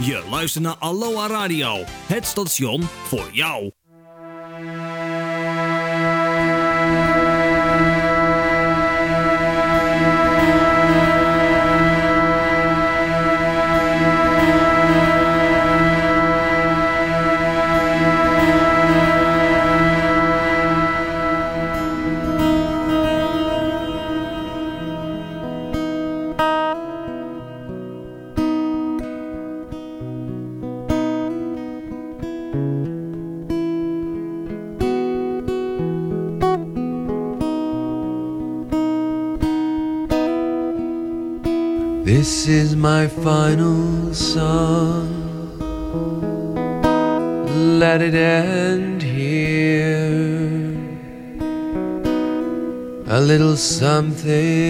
Je luistert naar Aloha Radio, het station voor jou. Final song. Let it end here. A little something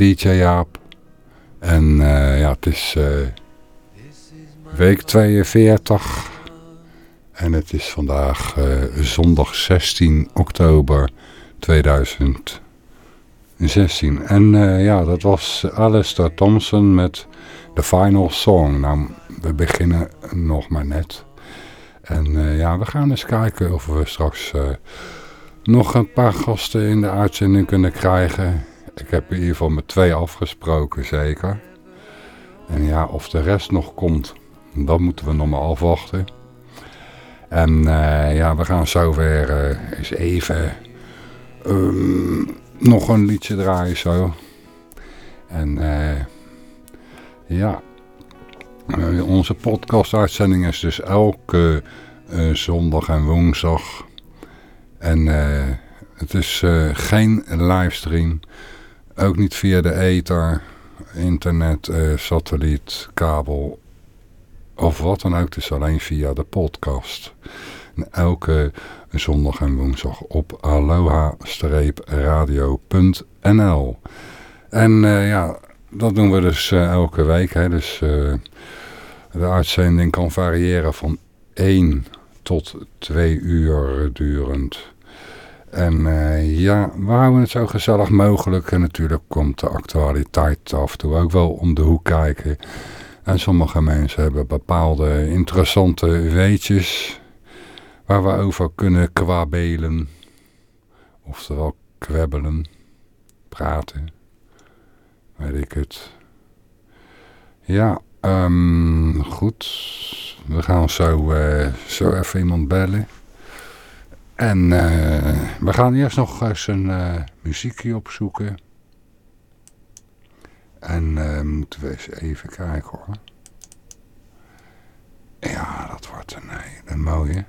DJ Jaap. En eh, ja, het is eh, week 42. En het is vandaag eh, zondag 16 oktober 2016. En ja, dat was Alistair Thompson met The Final Song. Nou, we beginnen nog maar net. En ja, we gaan eens kijken of we straks... nog een paar gasten in de uitzending kunnen krijgen. Ik heb in ieder geval met twee afgesproken, zeker. En ja, of de rest nog komt, dat moeten we nog maar afwachten. En eh, ja, we gaan zo weer eh, eens even ehm, nog een liedje draaien zo. En eh, ja, onze podcast-uitzending is dus elke zondag en woensdag. En het is geen livestream. Ook niet via de ether, internet, eh, satelliet, kabel of wat dan ook. Het is alleen via de podcast. En elke zondag en woensdag op aloha-radio.nl En eh, ja, dat doen we dus eh, elke week. Hè. Dus de uitzending kan variëren van 1 tot 2 uur durend. En eh, ja, we houden het zo gezellig mogelijk. En natuurlijk komt de actualiteit af en toe ook wel om de hoek kijken. En sommige mensen hebben bepaalde interessante weetjes waar we over kunnen kwabelen. Oftewel kwebbelen, praten, weet ik het. Ja, ehm, goed. We gaan zo, eh, zo even iemand bellen. En eh, we gaan eerst nog eens een eh, muziekje opzoeken. En uh, moeten we eens even kijken hoor. Ja, dat wordt een, een mooie.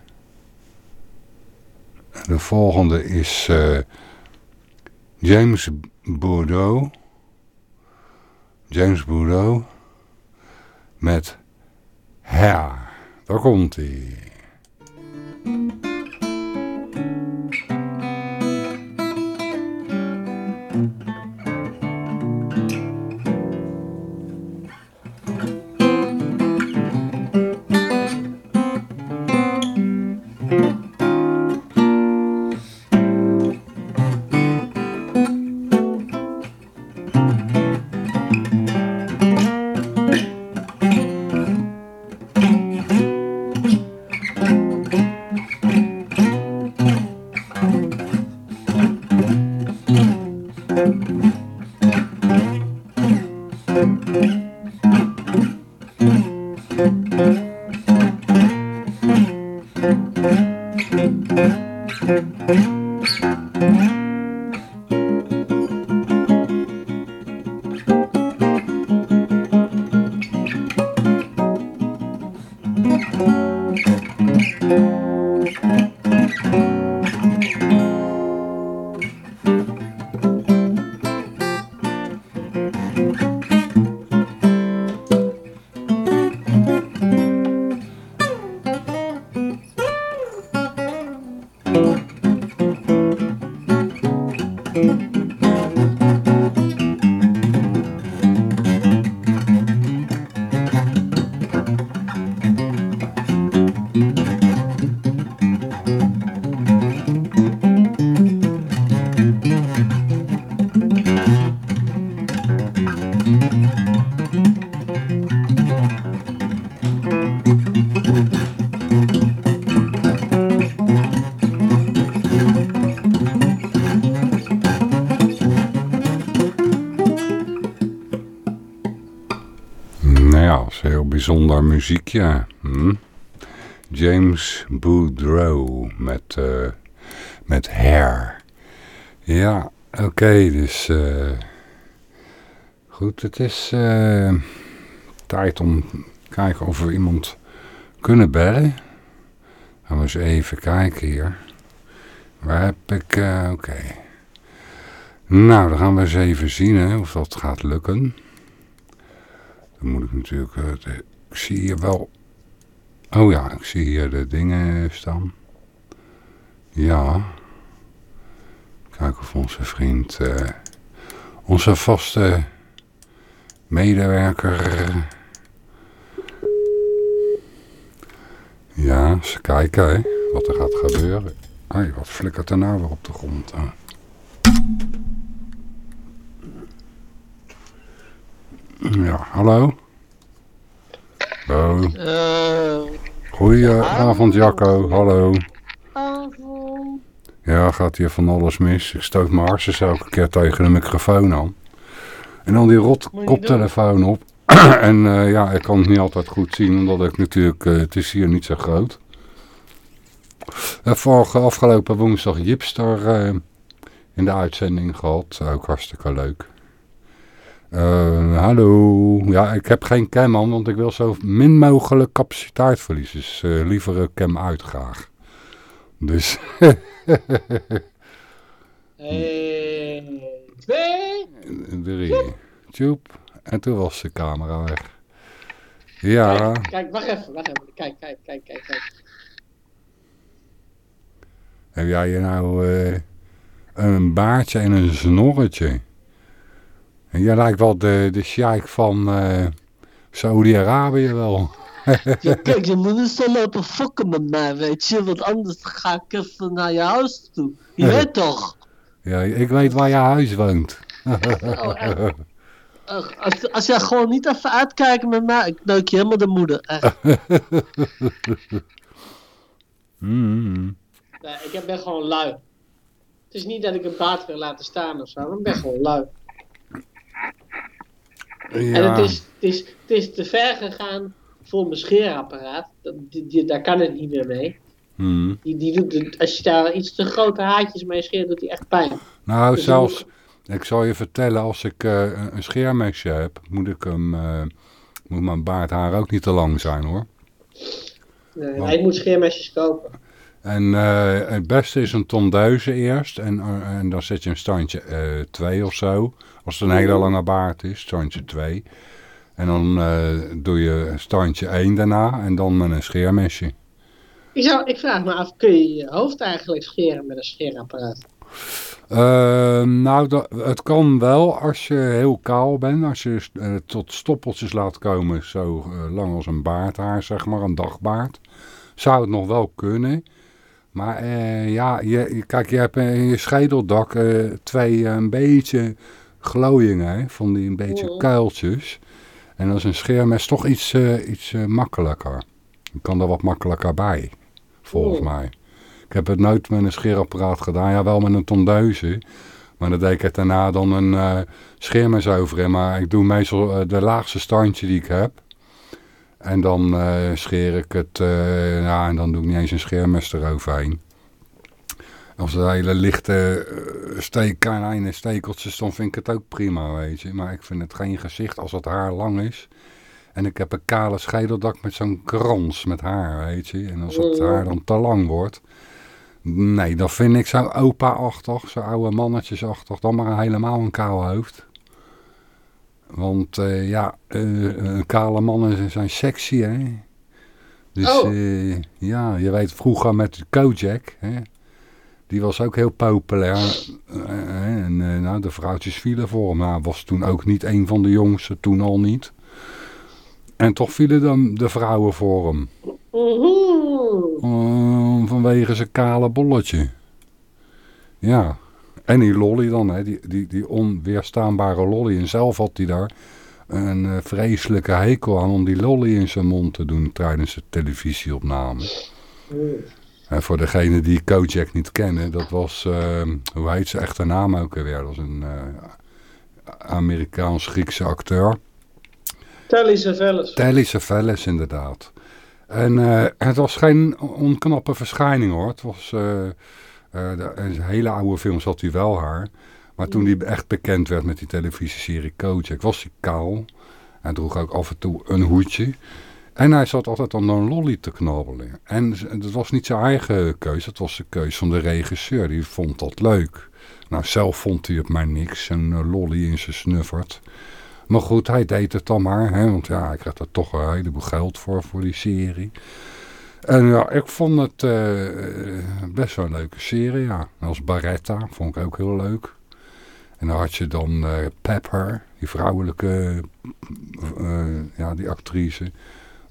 De volgende is James Bordeaux. James Bordeaux. Met Hair. Daar komt hij. Bijzonder muziekje. Hm? James Boudreau met, uh, met Hair. Ja, oké, dus uh, goed, het is uh, tijd om kijken of we iemand kunnen bellen. Gaan we eens even kijken hier. Waar heb ik, oké. Nou, dan gaan we eens even zien hè, of dat gaat lukken. Dan moet ik natuurlijk ik zie hier wel... Oh ja, ik zie hier de dingen staan. Ja. Kijk of onze vriend... Uh, onze vaste medewerker... Ja, ze kijken hè, wat er gaat gebeuren. Ai, wat flikkert er nou weer op de grond? Hè? Ja, hallo? Hallo. Uh, Goedenavond Jacco, hallo. Avond. Ja, gaat hier van alles mis. Ik stoot mijn hartjes elke keer tegen de microfoon aan. En dan die rot koptelefoon op. en uh, ja, ik kan het niet altijd goed zien, omdat ik natuurlijk, uh, het is hier niet zo groot. Uh, vorige afgelopen woensdag Jipster in de uitzending gehad. Ook hartstikke leuk. Uh, hallo. Ja, ik heb geen cam aan, want ik wil zo min mogelijk capaciteit verliezen. Dus uh, liever een cam uit graag. Dus... 1, 2, 3. Tjoep. En toen was de camera weg. Ja. Kijk, kijk, wacht even, wacht even. Kijk, kijk, kijk, kijk, kijk. Heb jij nou uh, een baardje en een snorretje? En jij lijkt wel de, de sheik van uh, Saudi-Arabië wel. ja, kijk, je moet niet zo lopen fokken met mij, weet je. Want anders ga ik even naar je huis toe. Je weet toch? Ja, ik weet waar je huis woont. oh, als, als jij gewoon niet even uitkijkt met mij, ik neuk je helemaal de moeder. Echt. mm. nee, ik ben gewoon lui. Het is niet dat ik een baard wil laten staan of zo, ik ben gewoon lui. Ja. En het is, het, is, het is te ver gegaan voor mijn scheerapparaat. Dat, die, daar kan het niet meer mee. Hmm. Die, die doet, als je daar iets te grote haartjes mee scheert, doet die echt pijn. Nou, dus zelfs... Ik zal je vertellen, als ik eh, een- scheermesje heb, moet ik hem, eh, moet mijn baardhaar ook niet te lang zijn hoor. Nee, hij moet scheermesjes kopen. En eh, het beste is een tondeuze eerst. En, eh, en dan zet je een standje 2 of zo. Als het een hele lange baard is, standje 2. En dan eh, doe je standje 1 daarna. En dan met een scheermesje. Ik, zou, ik vraag me af, kun je je hoofd eigenlijk scheren met een scheerapparaat? Eh, nou, dat, het kan wel als je heel kaal bent. Als je eh, tot stoppeltjes laat komen. Zo eh, lang als een baardhaar, zeg maar. Een dagbaard. Zou het nog wel kunnen. Maar eh, ja, je, kijk, je hebt in je schedeldak eh, twee eh, een beetje glooiingen. Van die een beetje kuiltjes. En is een scheermes toch iets, eh, iets eh, makkelijker. Je kan er wat makkelijker bij. Volgens mij. Ik heb het nooit met een scheerapparaat gedaan. Ja, wel met een tondeuze. Maar dan deed ik het daarna dan een eh scheermes overheen. Maar ik doe meestal eh, de laagste standje die ik heb. En dan eh, scheer ik het, eh, ja, en dan doe ik niet eens een scheermes eroverheen. Als het hele lichte uh, steek, kleine stekeltjes, dan vind ik het ook prima, weet je. Maar ik vind het geen gezicht als het haar lang is. En ik heb een kale schedeldak met zo'n krans met haar, weet je. En als het haar dan te lang wordt... Nee, dat vind ik zo opa-achtig, zo oude mannetjesachtig. Dan maar helemaal een kaal hoofd. Want eh, ja, eh, eh, kale mannen zijn sexy, hè. Dus Oh. ja, je weet vroeger met Kojak, hè. Die was ook heel populair. En nou, de vrouwtjes vielen voor hem. Nou, hij was toen ook niet een van de jongsten, toen al niet. En toch vielen dan de vrouwen voor hem. Eh, vanwege zijn kale bolletje. Ja. En die lolly dan, hè, die, die, die onweerstaanbare lolly. En zelf had hij daar een eh, vreselijke hekel aan om die lolly in zijn mond te doen tijdens de televisieopname. En voor degenen die Kojak niet kennen, dat was, eh, hoe heet zijn echte naam ook alweer? Dat was een eh, Amerikaans-Griekse acteur. Telly Savalas. Telly Savalas inderdaad. En het was geen onknappe verschijning hoor. Het was, de, in hele oude films had hij wel haar. Maar toen hij echt bekend werd met die televisieserie Kojak, was hij kaal. Hij droeg ook af en toe een hoedje. En hij zat altijd aan een lolly te knabbelen. En het was niet zijn eigen keuze, het was de keuze van de regisseur. Die vond dat leuk. Nou, zelf vond hij het maar niks, een eh, lolly in zijn snuffert. Maar goed, hij deed het dan maar. Hè, want ja, hij kreeg er toch een heleboel geld voor, voor die serie. En ja, ik vond het eh, best wel een leuke serie, ja. Als Baretta vond ik ook heel leuk. En dan had je dan eh, Pepper, die vrouwelijke, eh, ja, die actrice.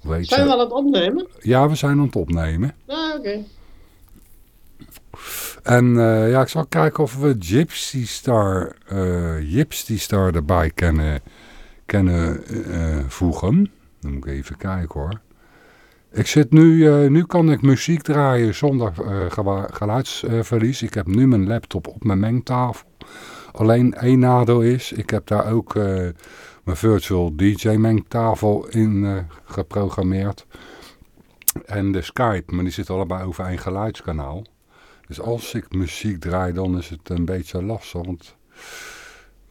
Heet Zijn we al aan het opnemen? Ja, we zijn aan het opnemen. Ah, oké. En ja, ik zal kijken of we Gypsy Star, Gypsy Star erbij kunnen, kunnen voegen. Dan moet ik even kijken hoor. Ik zit nu, eh, nu kan ik muziek draaien zonder eh, geluidsverlies. ik heb nu mijn laptop op mijn mengtafel. Alleen één nadeel is, ik heb daar ook eh, mijn virtual DJ mengtafel in geprogrammeerd. En de Skype, maar die zit allebei over één geluidskanaal. Dus als ik muziek draai, dan is het een beetje lastig. Want,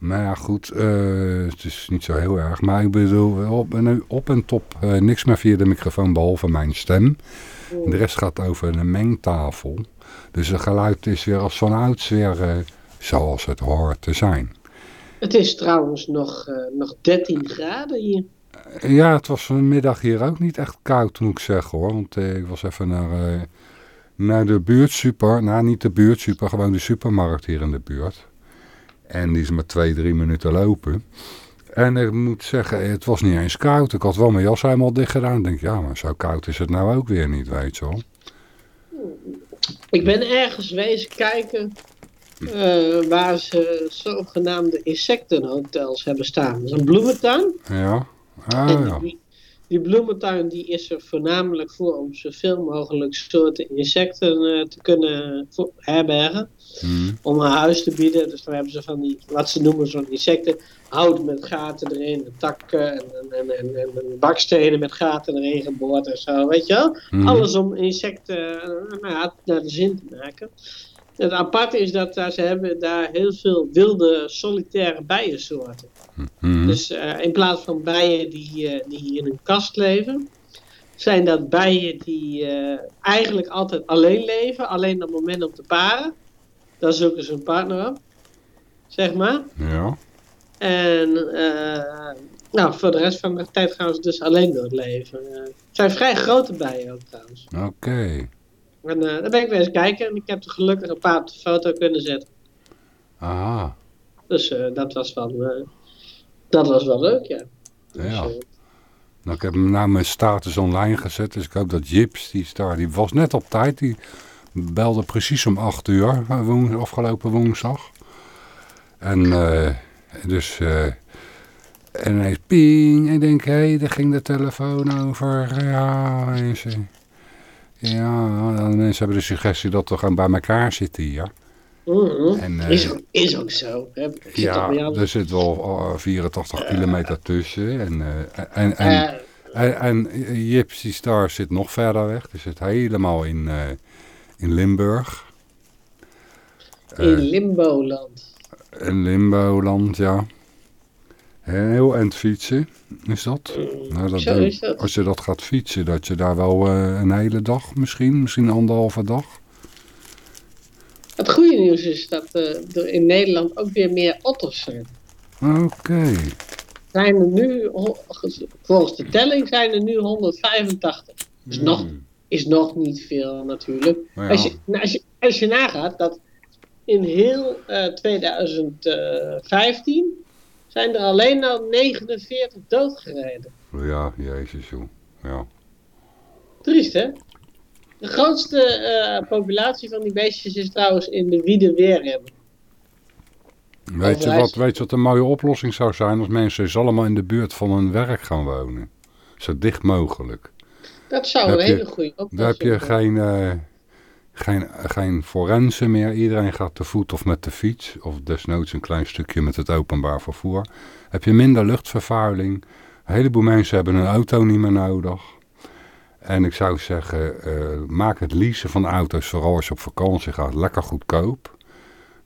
maar ja, goed, eh, het is niet zo heel erg. Maar ik bedoel, op en, op en top eh, niks meer via de microfoon, behalve mijn stem. En de rest gaat over een mengtafel. Dus het geluid is weer als vanouds weer eh, zoals het hoort te zijn. Het is trouwens nog, nog 13 graden hier. Ja, het was vanmiddag hier ook niet echt koud, moet ik zeggen hoor. Want ik was even naar, naar de buurtsuper. Nou, niet de buurtsuper, gewoon de supermarkt hier in de buurt. En die is maar twee, drie minuten lopen. En ik moet zeggen, het was niet eens koud. Ik had wel mijn jas helemaal dicht gedaan. Ik denk, ja, maar zo koud is het nou ook weer niet, weet je wel. Ik ben ergens wezen kijken eh, waar ze zogenaamde insectenhotels hebben staan. Dat is een bloementuin. Ja, ah, ja. die, bloementuin die is er voornamelijk voor om zoveel mogelijk soorten insecten eh, te kunnen herbergen. Hm. Om een huis te bieden. Dus dan hebben ze van die, wat ze noemen zo'n insecten. Hout met gaten erin, en takken en, en, en, en, en bakstenen met gaten erin geboord en zo. Weet je wel? Mhm. Alles om insecten eh, nou ja, naar de zin te maken. Het aparte is dat daar, ze hebben daar heel veel wilde solitaire bijensoorten. Mhm. Dus eh, in plaats van bijen die, eh, die in een kast leven, zijn dat bijen die eh, eigenlijk altijd alleen leven, alleen op het moment om te paren. Dan zoeken ze een partner op, zeg maar. Ja. En eh, nou, voor de rest van de tijd gaan ze dus alleen door het leven. Eh, het zijn vrij grote bijen ook trouwens. Oké. En eh daar ben ik weer eens kijken en ik heb er gelukkig een paar op de foto kunnen zetten. Aha. Dus dat, was wel, dat was wel leuk, ja. Dus, Ja. eh, Nou, ik heb hem naar mijn status online gezet, dus ik hoop dat Jips, die is daar, die was net op tijd. Die belde precies om 8 uur, eh, woens, afgelopen woensdag. En eh, dus, eh en ineens ping, ik denk, hé, hey, daar ging de telefoon over. Ja, mensen. Ja, en mensen hebben de suggestie dat we gewoon bij elkaar zitten hier. mhm. En, is, ook, is ook zo. Hè. Ja, er zit wel eh, 84 kilometer tussen. En, en, en, En, en Gypsy Star zit nog verder weg. Die zit helemaal in, in Limburg. in Limboland. In Limboland, ja. Heel eind fietsen is dat. Nou, dat zo denk- is dat. Als je dat gaat fietsen, dat je daar wel eh, een hele dag misschien, misschien anderhalve dag. Het goede nieuws is dat eh, er in Nederland ook weer meer otters zijn. Oké. Zijn er nu, volgens de telling zijn er nu 185. Dus nog, is nog niet veel natuurlijk. Ja. Als, je, nou, als, je, als je nagaat dat in heel eh, 2015 zijn er alleen al 49 doodgereden. Ja, jezus joh. Ja. Triest hè? De grootste eh, populatie van die beestjes is trouwens in de Wiedeweerrem. Weet, je wat, weet je wat een mooie oplossing zou zijn als mensen eens allemaal in de buurt van hun werk gaan wonen? Zo dicht mogelijk. Dat zou een hele goede oplossing Daar heb je geen, eh geen, geen forensen meer. Iedereen gaat te voet of met de fiets. Of desnoods een klein stukje met het openbaar vervoer. Heb je minder luchtvervuiling. Een heleboel mensen hebben een auto niet meer nodig. En ik zou zeggen, eh, maak het leasen van auto's, vooral als je op vakantie gaat, lekker goedkoop.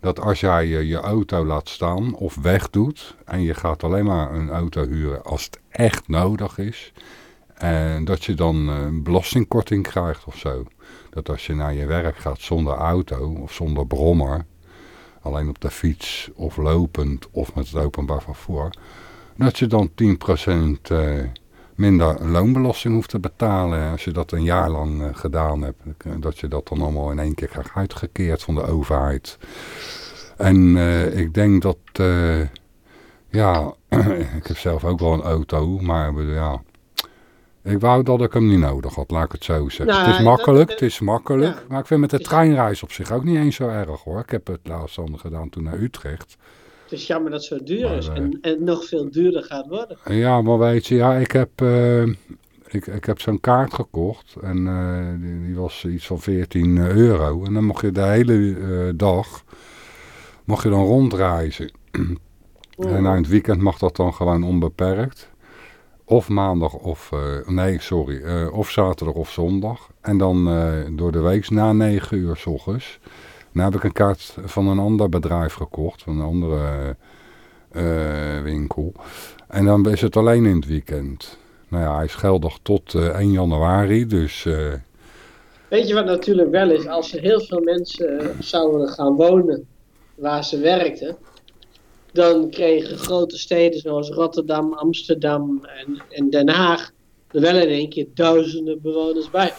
Dat als jij je, je auto laat staan of wegdoet en je gaat alleen maar een auto huren als het echt nodig is. En dat je dan eh, een belastingkorting krijgt of zo. Dat als je naar je werk gaat zonder auto of zonder brommer, alleen op de fiets of lopend of met het openbaar vervoer, dat je dan 10% eh, minder loonbelasting hoeft te betalen als je dat een jaar lang eh, gedaan hebt. Dat je dat dan allemaal in één keer krijgt uitgekeerd van de overheid. En ik denk dat, ja, ik heb zelf ook wel een auto, maar ja, ik wou dat ik hem niet nodig had, laat ik het zo zeggen. Nou, het is makkelijk, dat- het is makkelijk, ja. maar ik vind met de Is- treinreis op zich ook niet eens zo erg hoor. Ik heb het laatst dan gedaan toen naar Utrecht. Het is jammer dat het zo duur Maar, is eh, en, en nog veel duurder gaat worden. Ja, maar weet je, ja, ik heb, eh, ik, ik heb zo'n kaart gekocht en eh, die, die was iets van 14 euro. En dan mocht je de hele dag, mocht je dan rondreizen. En na het weekend mag dat dan gewoon onbeperkt. Of maandag of, eh, nee sorry, eh, of zaterdag of zondag. En dan eh, door de week na 9 uur s ochtends. Nou heb ik een kaart van een ander bedrijf gekocht, van een andere winkel. En dan is het alleen in het weekend. Nou ja, hij is geldig tot eh, 1 januari, dus Weet je wat natuurlijk wel is? Als er heel veel mensen zouden gaan wonen waar ze werkten, dan kregen grote steden zoals Rotterdam, Amsterdam en, en Den Haag er wel in één keer duizenden bewoners bij.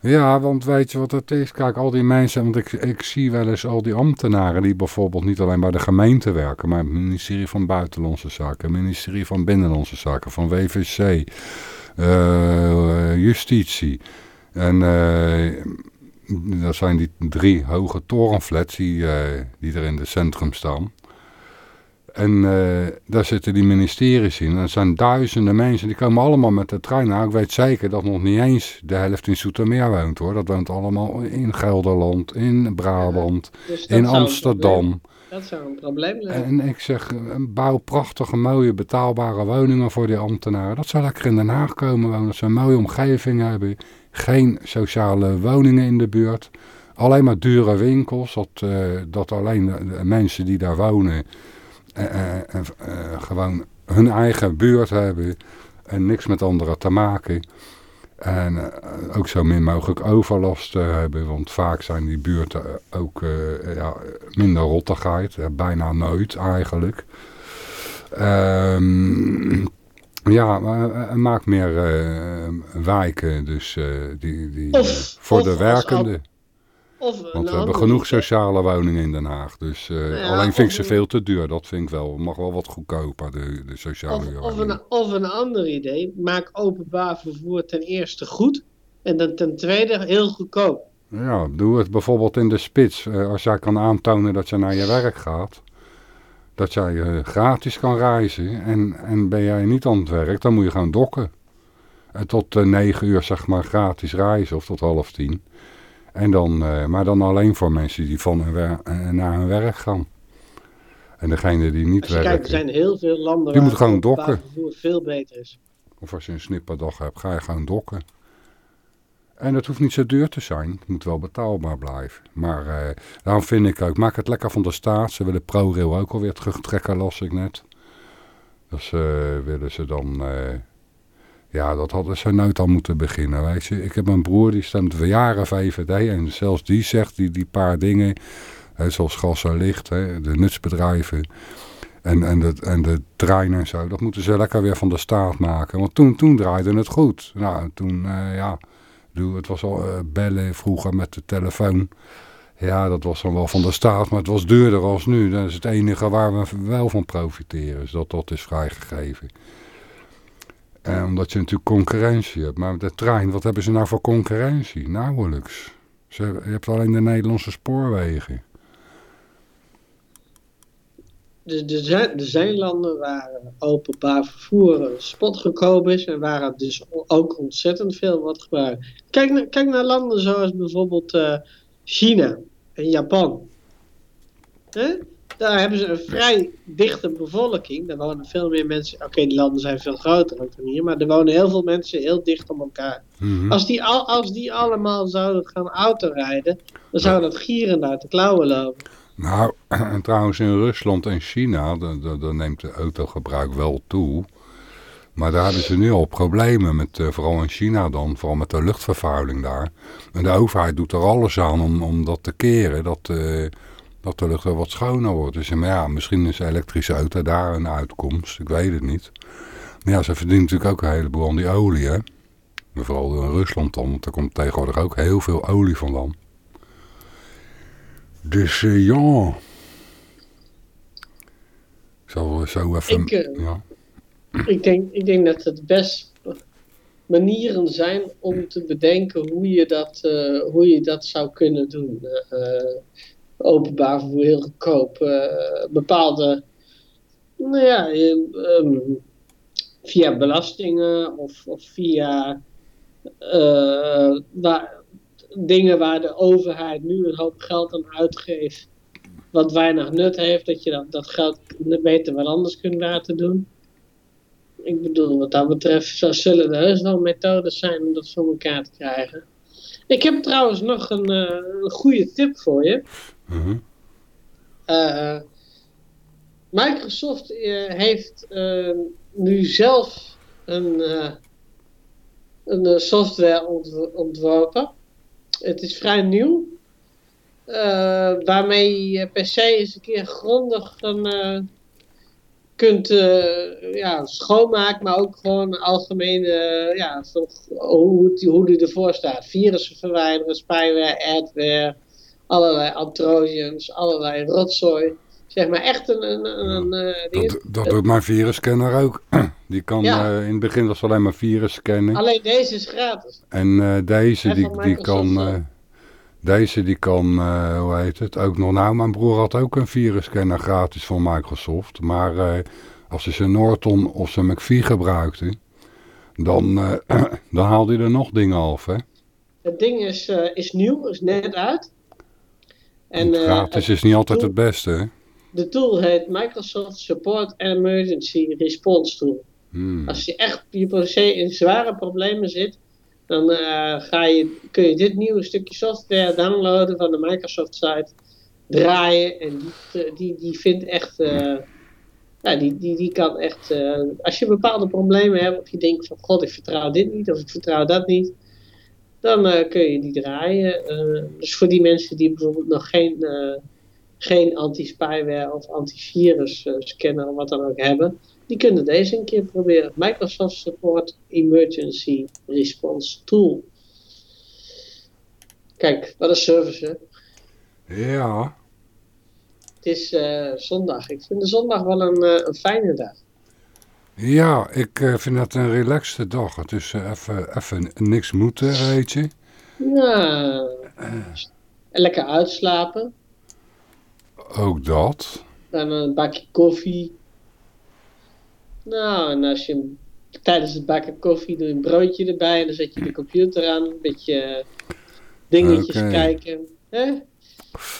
Ja, want weet je wat het is? Kijk, al die mensen, want ik, ik zie wel eens al die ambtenaren die bijvoorbeeld niet alleen bij de gemeente werken, maar het ministerie van Buitenlandse Zaken, het ministerie van Binnenlandse Zaken, van WVC, eh, Justitie. En eh, dat zijn die drie hoge torenflats die, eh, die er in het centrum staan. En eh, daar zitten die ministeries in. En dat zijn duizenden mensen. Die komen allemaal met de trein. Nou, ik weet zeker dat nog niet eens de helft in Soetermeer woont hoor. Dat woont allemaal in Gelderland, in Brabant, Dus in Amsterdam. Dat zou een probleem zijn. En ik zeg, eh, bouw prachtige, mooie, betaalbare woningen voor die ambtenaren. Dat zou lekker in Den Haag komen wonen. Dat ze een mooie omgeving hebben. Geen sociale woningen in de buurt. alleen maar dure winkels. Dat, eh, dat alleen de, mensen die daar wonen gewoon hun eigen buurt hebben. En niks met anderen te maken. En eh, ook zo min mogelijk overlast eh, hebben. Want vaak zijn die buurten eh, ook eh, ja, minder rottigheid. eh, bijna nooit eigenlijk. Ehm, ja, maar eh, maak meer eh, wijken. Dus eh, die, die, Of- voor of de als werkenden. Of Want we hebben genoeg sociale woningen in Den Haag. Dus eh, Ja, alleen vind ik of ze veel te duur. Dat vind ik wel. mag wel wat goedkoper, de, de sociale Of, of, woningen. een, of een ander idee. Maak openbaar vervoer ten eerste goed. En dan ten tweede heel goedkoop. Ja, doe het bijvoorbeeld in de spits. Eh, als jij kan aantonen dat je naar je werk gaat. Dat jij eh, gratis kan reizen. En, en ben jij niet aan het werk, dan moet je gaan dokken. En tot negen uur zeg maar gratis reizen. Of tot half tien. En dan, eh, maar dan alleen voor mensen die van hun eh, naar hun werk gaan. En degene die niet kijkt, werken. er zijn heel veel landen Die waar openbaar dokken. vervoer veel beter is. Of als je een snipperdag hebt, ga je gewoon dokken. En het hoeft niet zo duur te zijn. Het moet wel betaalbaar blijven. Maar eh, daarom vind ik ook, maak het lekker van de staat. Ze willen ProRail ook alweer terugtrekken, las ik net. Dus eh, willen ze dan... ja, dat hadden ze nooit al moeten beginnen, weet je. Ik heb een broer, die stemt voor jaren VVD. En zelfs die zegt die, die paar dingen, hè, zoals gas en licht, hè, de nutsbedrijven... En, en, de, en de trein en zo, dat moeten ze lekker weer van de staat maken. Want toen, toen draaide het goed. Nou, toen, eh, ja, het was al eh, bellen vroeger met de telefoon. Ja, dat was dan wel van de staat, maar het was duurder als nu. Dat is het enige waar we wel van profiteren, is dat dat is vrijgegeven. En omdat je natuurlijk concurrentie hebt. Maar de trein, wat hebben ze nou voor concurrentie? Nauwelijks. Ze, je hebt alleen de Nederlandse spoorwegen. Dus er zijn, eh, openbaar vervoer eh, spotgoedkoop is en waar het dus ook ontzettend veel wordt gebruikt. Kijk, naar- kijk naar landen zoals bijvoorbeeld eh, China en Japan. Hè? Daar hebben ze een vrij dichte bevolking. Daar wonen veel meer mensen. Oké, die landen zijn veel groter ook dan hier, maar er wonen heel veel mensen heel dicht op elkaar. Mhm. Als die, al, als die allemaal zouden gaan autorijden, dan zou dat gieren uit de klauwen lopen. Nou, en trouwens in Rusland en China, dan neemt de autogebruik wel toe. Maar daar hebben ze nu al problemen, met, eh, vooral in China dan, vooral met de luchtvervuiling daar. En de overheid doet er alles aan om, om dat te keren, dat, eh, dat de lucht wel wat schoner wordt. Dus maar ja, misschien is elektrische auto daar een uitkomst, ik weet het niet. Maar ja, ze verdienen natuurlijk ook een heleboel aan die olie, hè. En Vooral in Rusland dan, want er komt tegenwoordig ook heel veel olie vandaan. Dus eh, ja. Ik zal zo even... Ik, eh, ja. Ik denk, ik denk dat het best manieren zijn om te bedenken hoe je dat, eh, hoe je dat zou kunnen doen. Openbaar vervoer heel goedkoop. eh, bepaalde, nou ja, eh, ehm, via belastingen of, of via eh, dingen waar de overheid nu een hoop geld aan uitgeeft. Wat weinig nut heeft, dat je dat, dat geld beter wat anders kunt laten doen. Ik bedoel, wat dat betreft zullen er heus wel methodes zijn om dat voor elkaar te krijgen. Ik heb trouwens nog een, eh, een goede tip voor je. Mhm. Eh, Microsoft eh, heeft eh, nu zelf een, een software ont- ontworpen. Het is vrij nieuw. waarmee je PC eens een keer grondig kunt ja, schoonmaken, maar ook gewoon algemene, eh, ja, hoe, hoe die ervoor staat. Virussen verwijderen, spyware, adware, allerlei Trojans, allerlei rotzooi. Zeg maar echt een, een, een, een eh. Dat, dat doet mijn virusscanner ook. Die kan Ja. eh, in het begin was alleen maar virus scannen. Alleen deze is gratis. En eh, deze, En die, die kan... Deze die kan, hoe heet het, ook nog... Nou, mijn broer had ook een virusscanner gratis van Microsoft. Maar als hij zijn Norton of zijn McPhee gebruikte... Dan, dan haalde hij er nog dingen af, hè. Het ding is, is nieuw, is net uit. En eh, gratis is niet altijd het beste, hè. de tool heet Microsoft Support Emergency Response Tool. Hmm. Als je echt je PC in zware problemen zit, Dan eh, ga je, kun je dit nieuwe stukje software downloaden van de Microsoft site, draaien en die, die, die vindt echt, eh, ja, die, die, die kan echt, eh, als je bepaalde problemen hebt of je denkt van god ik vertrouw dit niet of ik vertrouw dat niet, dan eh, kun je die draaien. Eh, dus voor die mensen die bijvoorbeeld nog geen, eh, geen anti-spyware of antivirus scanner of wat dan ook hebben, die kunnen deze een keer proberen. Microsoft Support Emergency Response Tool. Kijk, wat een service hè. Ja, Het is zondag. Ik vind de zondag wel een, een fijne dag. Ja ik eh, vind dat een relaxte dag. Het is eh, even even niks moeten, weet je. Nou, lekker uitslapen. Ook dat. Dan een bakje koffie. Nou, en als je tijdens het bakken koffie doe je een broodje erbij en dan zet je de computer aan, een beetje eh, dingetjes kijken. Hè?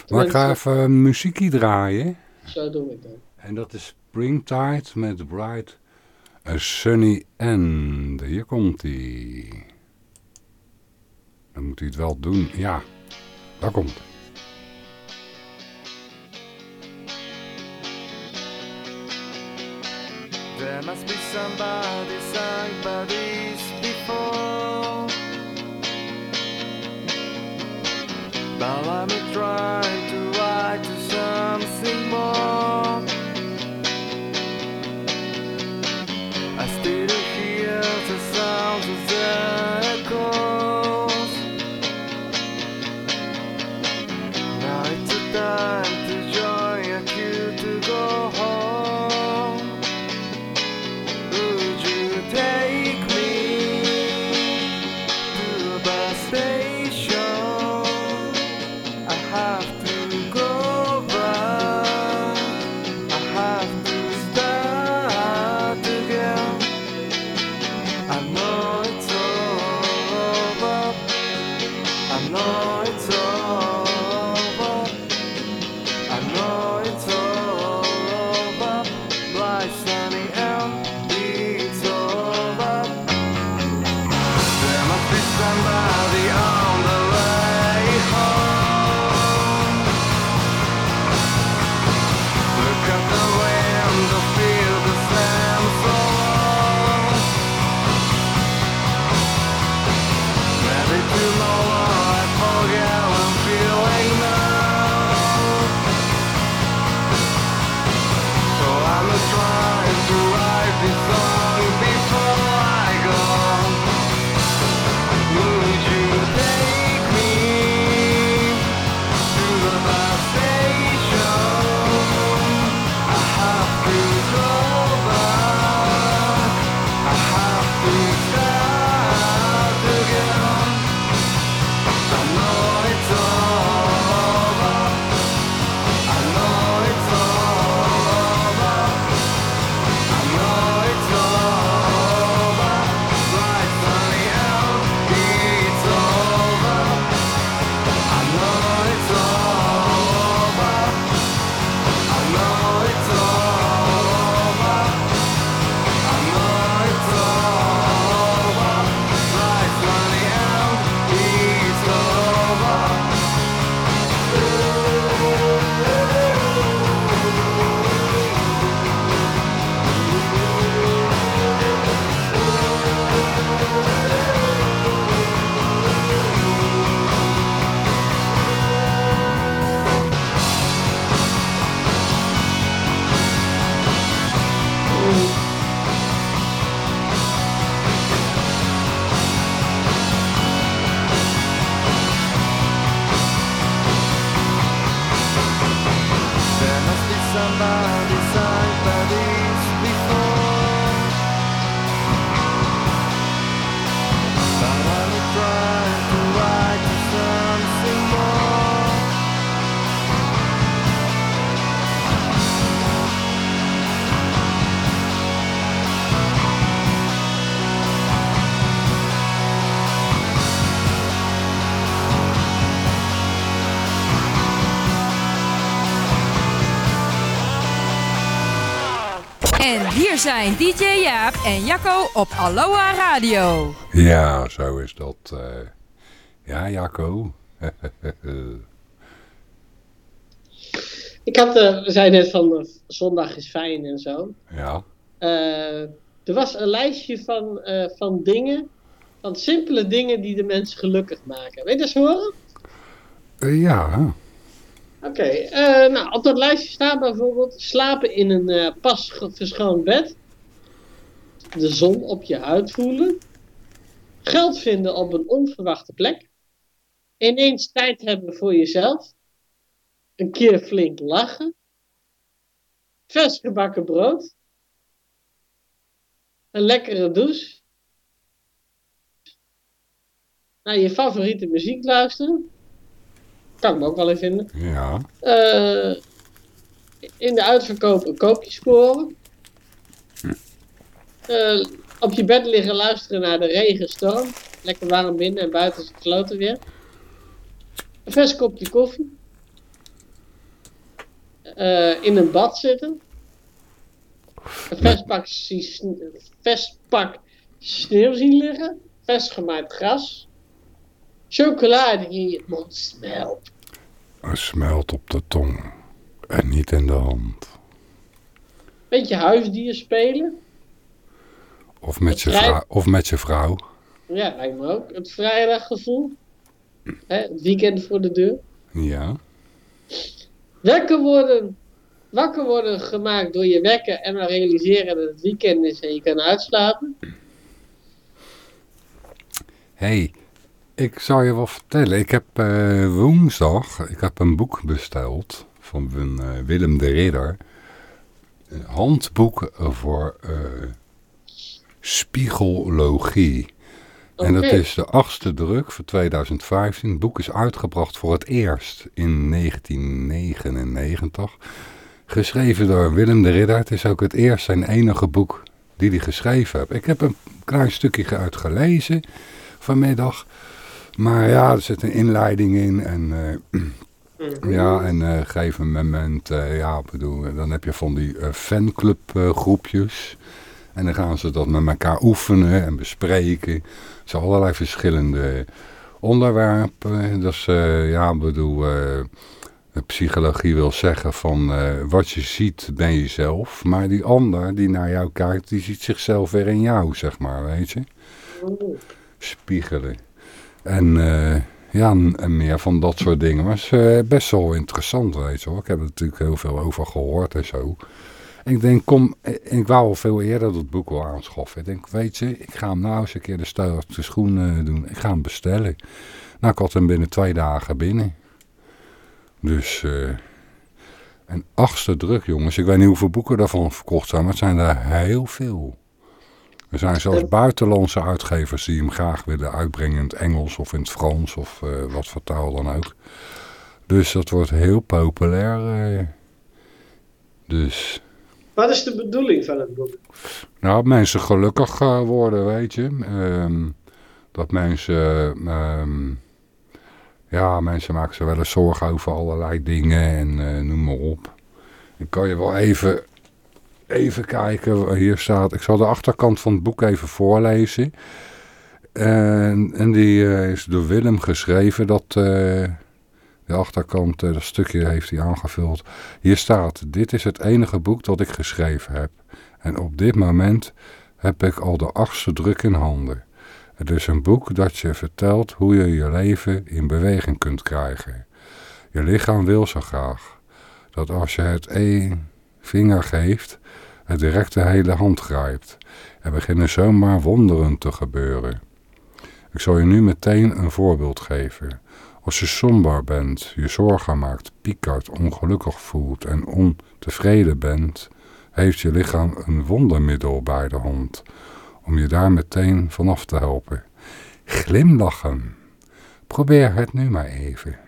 Maar ik ga even muziekje draaien. Zo doe ik dat. En dat is Springtide met Bright A Sunny End. Hier komt hij. Dan moet hij het wel doen. Ja, daar komt hij. There must be somebody, somebody's before. Now I'm trying to write to something more. Hier zijn DJ Jaap en Jacco op Aloha Radio. Ja, zo is dat. eh. ja, Jacco. Ik had, eh, we zeiden net van eh, zondag is fijn en zo. ja. Eh, er was een lijstje van, eh, van dingen, van simpele dingen die de mensen gelukkig maken. Weet je dat horen? Ja. Oké, eh, nou op dat lijstje staat bijvoorbeeld slapen in een eh, pas verschoond bed. De zon op je huid voelen. Geld vinden op een onverwachte plek. Ineens tijd hebben voor jezelf. Een keer flink lachen. Vers gebakken brood. Een lekkere douche. Naar je favoriete muziek luisteren. Kan ik me ook wel even vinden. Ja. Eh, in de uitverkoop een koopje scoren. Eh, op je bed liggen luisteren naar de regenstorm. Lekker warm binnen en buiten is het kloten weer. Een vers kopje koffie. Eh, in een bad zitten. Een vers pak, vers pak sneeuw zien liggen. Vers gemaaid gras. Chocolade in je mond smelt. Het smelt op de tong. En niet in de hand. Beetje huisdier spelen. Of met je. Of met je vrouw. Ja, lijkt me ook. Het vrijdaggevoel. Hè, het weekend voor de deur. Ja. Wakker worden. Wakker worden gemaakt door je wekker en dan realiseren dat het weekend is en je kan uitslapen. hey, ik zou je wel vertellen. Ik heb eh, woensdag ik heb een boek besteld van eh, Willem de Ridder. Een handboek voor spiegologie. En dat is de achtste druk voor 2015. Het boek is uitgebracht voor het eerst in 1999. Geschreven door Willem de Ridder. Het is ook het eerste en enige boek die hij geschreven heeft. Ik heb een klein stukje uit gelezen vanmiddag. Maar ja, er zit een inleiding in. En eh, ja, en eh, op een gegeven moment, eh, ja, ik bedoel, dan heb je van die eh, fanclub eh, groepjes. En dan gaan ze dat met elkaar oefenen en bespreken. Zijn allerlei verschillende onderwerpen. Dus eh, ja, ik bedoel, eh, de psychologie wil zeggen van eh, wat je ziet ben je zelf. Maar die ander die naar jou kijkt, die ziet zichzelf weer in jou, zeg maar, weet je. Spiegelen. En eh, ja, en, meer van dat soort dingen. Maar het is eh, best wel interessant, weet je hoor. Ik heb er natuurlijk heel veel over gehoord en zo. En ik denk, kom, eh, ik wou al veel eerder dat boek wel aanschaffen. Ik denk, weet je, ik ga hem nou eens een keer de stoute schoen doen. Ik ga hem bestellen. Nou, ik had hem binnen twee dagen binnen. Dus, een achtste druk, jongens. Ik weet niet hoeveel boeken daarvan verkocht zijn, maar het zijn er heel veel. Er zijn zelfs buitenlandse uitgevers die hem graag willen uitbrengen in het Engels of in het Frans of eh, wat voor taal dan ook. Dus dat wordt heel populair. eh. Dus, Wat is de bedoeling van het boek? nou, mensen gelukkig eh, worden, weet je. Ehm, dat mensen, ehm, ja, mensen maken zich wel eens zorgen over allerlei dingen en noem maar op. Ik kan je wel even, even kijken, hier staat, ik zal de achterkant van het boek even voorlezen. En, en die eh, is door Willem geschreven, dat, eh, de achterkant, eh, dat stukje heeft hij aangevuld. Hier staat, dit is het enige boek dat ik geschreven heb. En op dit moment heb ik al de achtste druk in handen. Het is een boek dat je vertelt hoe je je leven in beweging kunt krijgen. Je lichaam wil zo graag dat als je het één vinger geeft, het de hele hand grijpt. Er beginnen zomaar wonderen te gebeuren. Ik zal je nu meteen een voorbeeld geven. Als je somber bent, je zorgen maakt, piekert, ongelukkig voelt en ontevreden bent, heeft je lichaam een wondermiddel bij de hand om je daar meteen vanaf te helpen. Glimlachen. Probeer het nu maar even.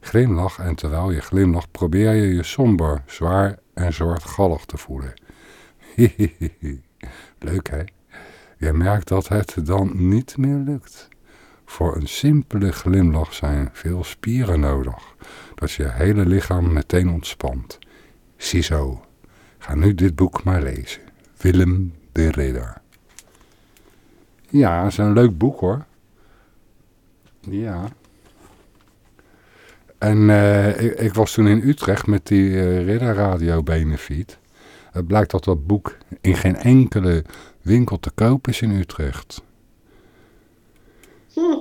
Glimlach en terwijl je glimlacht probeer je je somber, zwaar en zwartgallig te voelen. Leuk hè? Je merkt dat het dan niet meer lukt. Voor een simpele glimlach zijn veel spieren nodig, dat je hele lichaam meteen ontspant. Ziezo, Ga nu dit boek maar lezen. Willem de Ridder. Ja, is een leuk boek hoor. Ja. En eh, ik, ik was toen in Utrecht met die uh, Ridderradio Benefiet. Het blijkt dat dat boek in geen enkele winkel te koop is in Utrecht.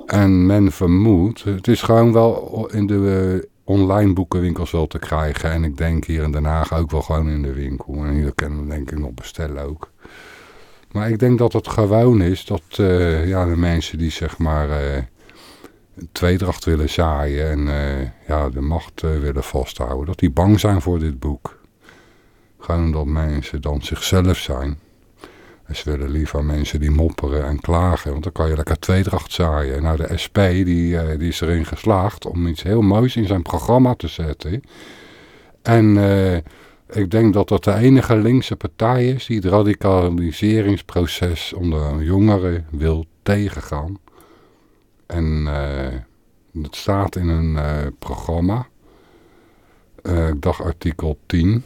En men vermoedt, het is gewoon wel in de uh, online boekenwinkels wel te krijgen. En ik denk hier in Den Haag ook wel gewoon in de winkel. En hier kunnen we denk ik nog bestellen ook. Maar ik denk dat het gewoon is dat uh, ja, de mensen die zeg maar uh, tweedracht willen zaaien en uh, ja, de macht willen vasthouden, dat die bang zijn voor dit boek. Gewoon omdat mensen dan zichzelf zijn. En ze willen liever mensen die mopperen en klagen, want dan kan je lekker tweedracht zaaien. Nou, de SP die, die is erin geslaagd om iets heel moois in zijn programma te zetten. En ik denk dat dat de enige linkse partij is die het radicaliseringsproces onder jongeren wil tegengaan. En uh, dat staat in een uh, programma, uh, ik dacht artikel 10,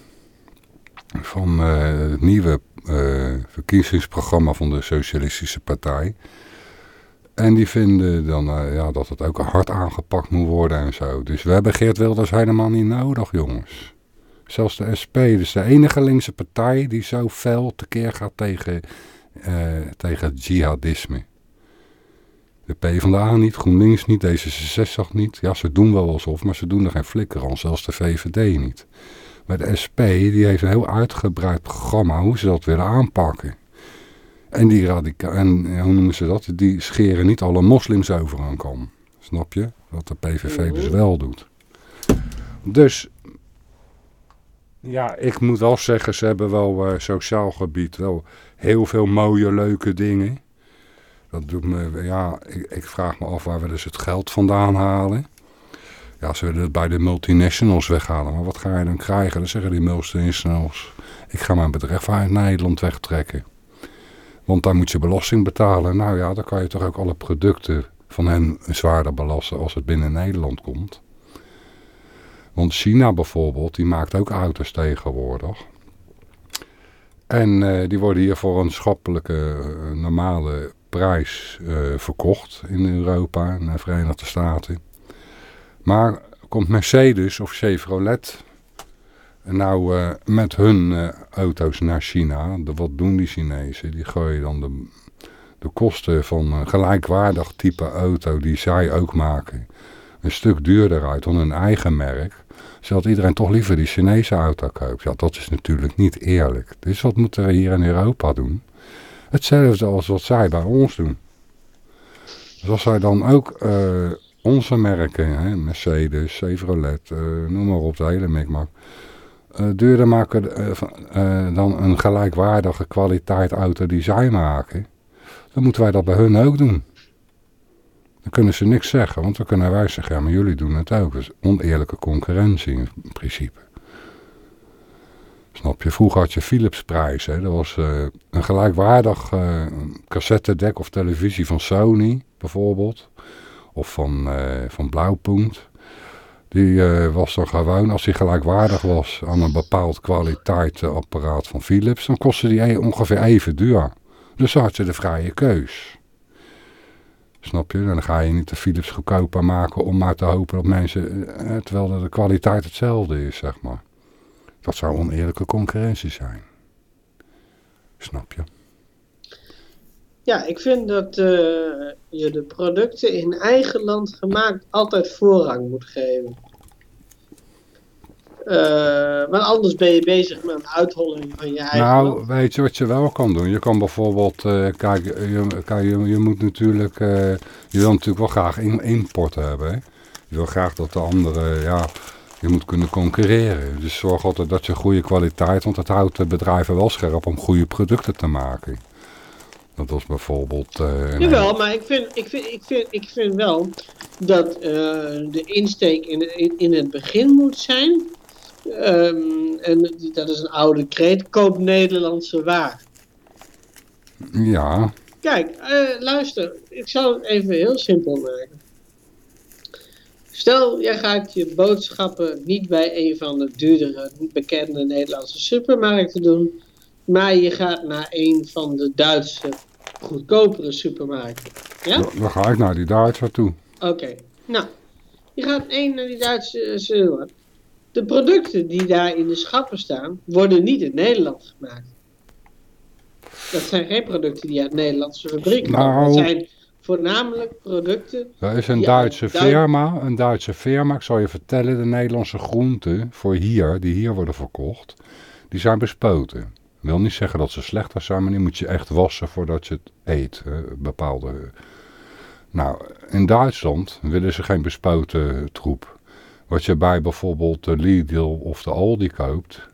van het nieuwe verkiezingsprogramma van de Socialistische Partij. En die vinden dan ja, dat het ook hard aangepakt moet worden en zo. Dus we hebben Geert Wilders helemaal niet nodig, jongens. Zelfs de SP, dus de enige linkse partij die zo fel tekeer gaat tegen, uh, tegen jihadisme. De PvdA niet, GroenLinks niet, D66 niet. Ja, ze doen wel alsof, maar ze doen er geen flikker aan, zelfs de VVD niet. Maar de SP die heeft een heel uitgebreid programma hoe ze dat willen aanpakken. En die radica en hoe noemen ze dat? Die scheren niet alle moslims over een kam. Snap je? Wat de PVV dus wel doet. Dus ja, ik moet wel zeggen, ze hebben wel uh, sociaal gebied wel heel veel mooie, leuke dingen. Dat doet me, ja, ik, ik, vraag me af waar we dus het geld vandaan halen. Ja, ze willen het bij de multinationals weghalen, maar wat ga je dan krijgen? Dan zeggen die multinationals, ik ga mijn bedrijf uit Nederland wegtrekken. Want daar moet je belasting betalen. Nou ja, dan kan je toch ook alle producten van hen zwaarder belasten als het binnen Nederland komt. Want China bijvoorbeeld, die maakt ook auto's tegenwoordig. En uh, die worden hier voor een schappelijke, uh, normale prijs uh, verkocht in Europa en de Verenigde Staten. Maar komt Mercedes of Chevrolet nou met hun auto's naar China, de, wat doen die Chinezen? Die gooien dan de, de kosten van een gelijkwaardig type auto die zij ook maken een stuk duurder uit dan hun eigen merk zodat iedereen toch liever die Chinese auto koopt. Ja, dat is natuurlijk niet eerlijk. Dus wat moeten we hier in Europa doen? Hetzelfde als wat zij bij ons doen. Dus als zij dan ook uh, onze merken, hè, Mercedes, Chevrolet, uh, noem maar op, de hele mikmak, uh, duurder maken dan een gelijkwaardige kwaliteit auto die zij maken, dan moeten wij dat bij hun ook doen. Dan kunnen ze niks zeggen, want dan kunnen wij zeggen, ja, maar jullie doen het ook. Dus oneerlijke concurrentie in principe. Snap je? Vroeger had je Philips prijs. Hè? Dat was een gelijkwaardig uh, cassettedek of televisie van Sony bijvoorbeeld. Of van, uh, van Blauwpunt. Die was dan gewoon, als die gelijkwaardig was aan een bepaald kwaliteitsapparaat van Philips, dan kostte die e-, ongeveer even duur. Dus had je de vrije keus. Snap je? dan ga je niet de Philips goedkoper maken om maar te hopen dat mensen, eh, terwijl de kwaliteit hetzelfde is, zeg maar. Dat zou oneerlijke concurrentie zijn. Snap je? Ja, ik vind dat uh, je de producten in eigen land gemaakt altijd voorrang moet geven. Uh, maar anders ben je bezig met een uitholling van je eigen Nou, land. weet je wat je wel kan doen? Je kan bijvoorbeeld, uh, kijk, je, kijk je, je, moet natuurlijk, je wil natuurlijk wel graag in, import hebben. Hè? Je wil graag dat de andere, ja, je moet kunnen concurreren. Dus zorg altijd dat je goede kwaliteit, want het houdt de bedrijven wel scherp om goede producten te maken. Dat was bijvoorbeeld... Uh, Jawel, maar ik vind, ik, vind, ik, vind, ik vind wel dat uh, de insteek in, in, in het begin moet zijn Um, en dat is een oude kreet, koop Nederlandse waar. Ja. Kijk, uh, luister, ik zal het even heel simpel maken. Stel, jij gaat je boodschappen niet bij een van de duurdere, bekende Nederlandse supermarkten doen, maar je gaat naar een van de Duitse, goedkopere supermarkten. Ja? Dan- Dan ga ik naar die Duitser toe. Oké. Nou, je gaat één naar die Duitse eh, supermarkt. De producten die daar in de schappen staan, worden niet in Nederland gemaakt. Dat zijn geen producten die uit Nederlandse fabrieken komen. Nou. Dat zijn voornamelijk producten. Er is een Ja, Duitse Duit- firma, een Duitse firma, ik zal je vertellen, de Nederlandse groenten voor hier, die hier worden verkocht, die zijn bespoten. Wil niet zeggen dat ze slechter zijn, maar die moet je echt wassen voordat je het eet. hè, bepaalde... Nou, in Duitsland willen ze geen bespoten troep. Wat je bij bijvoorbeeld de Lidl of de Aldi koopt,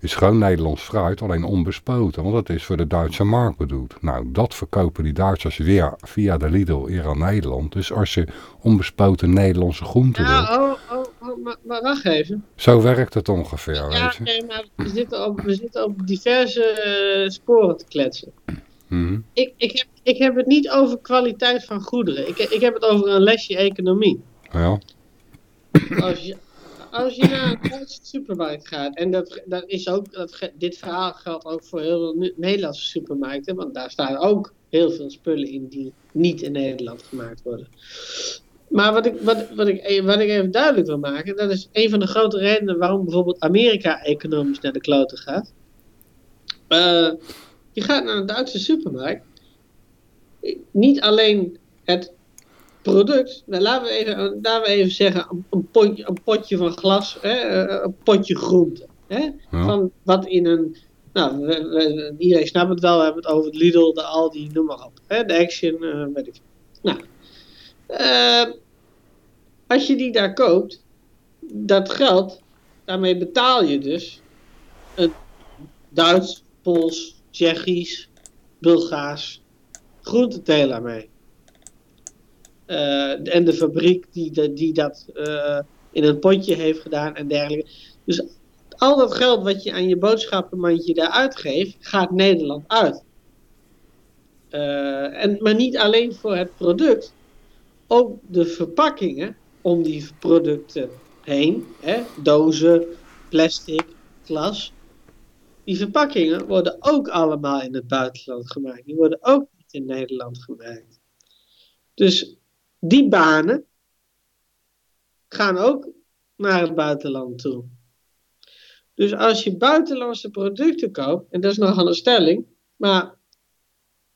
is gewoon Nederlands fruit, alleen onbespoten. Want dat is voor de Duitse markt bedoeld. Nou, dat verkopen die Duitsers weer via de Lidl hier aan Nederland. Dus als je onbespoten Nederlandse groenten wil, Ja, oh, oh, oh maar, maar wacht even. zo werkt het ongeveer, Ja, weet je. oké, maar we zitten op, we zitten op diverse eh, sporen te kletsen. Mhm. Ik, ik, heb, ik heb het niet over kwaliteit van goederen. Ik, ik heb het over een lesje economie. Ja, Als je, als je naar een Duitse supermarkt gaat, en dat, dat is ook, dat, dit verhaal geldt ook voor heel veel Ne- Nederlandse supermarkten, want daar staan ook heel veel spullen in die niet in Nederland gemaakt worden. Maar wat ik, wat, wat, ik, e- wat ik even duidelijk wil maken, dat is een van de grote redenen waarom bijvoorbeeld Amerika economisch naar de kloten gaat. Eh, je gaat naar een Duitse supermarkt. Niet alleen het product, nou, laten, we even, laten we even zeggen, een, een, potje, een potje van glas, hè, eh, een potje groente. Hè, Ja. Van wat in een. Nou, we- we- iedereen snapt het wel, we hebben het over het Lidl, de Aldi, noem maar op. Hè, de Action, eh, weet ik. Nou, eh, als je die daar koopt, dat geld, daarmee betaal je dus een Duits, Pools, Tsjechisch, Bulgaars groenteteler mee. Eh, en de fabriek die, die dat eh, in een potje heeft gedaan en dergelijke. Dus al dat geld wat je aan je boodschappenmandje daar uitgeeft, gaat Nederland uit. En, maar niet alleen voor het product, ook de verpakkingen om die producten heen, hè, dozen, plastic, glas. Die verpakkingen worden ook allemaal in het buitenland gemaakt. Die worden ook niet in Nederland gemaakt. Dus die banen gaan ook naar het buitenland toe. Dus als je buitenlandse producten koopt, en dat is nogal een stelling, maar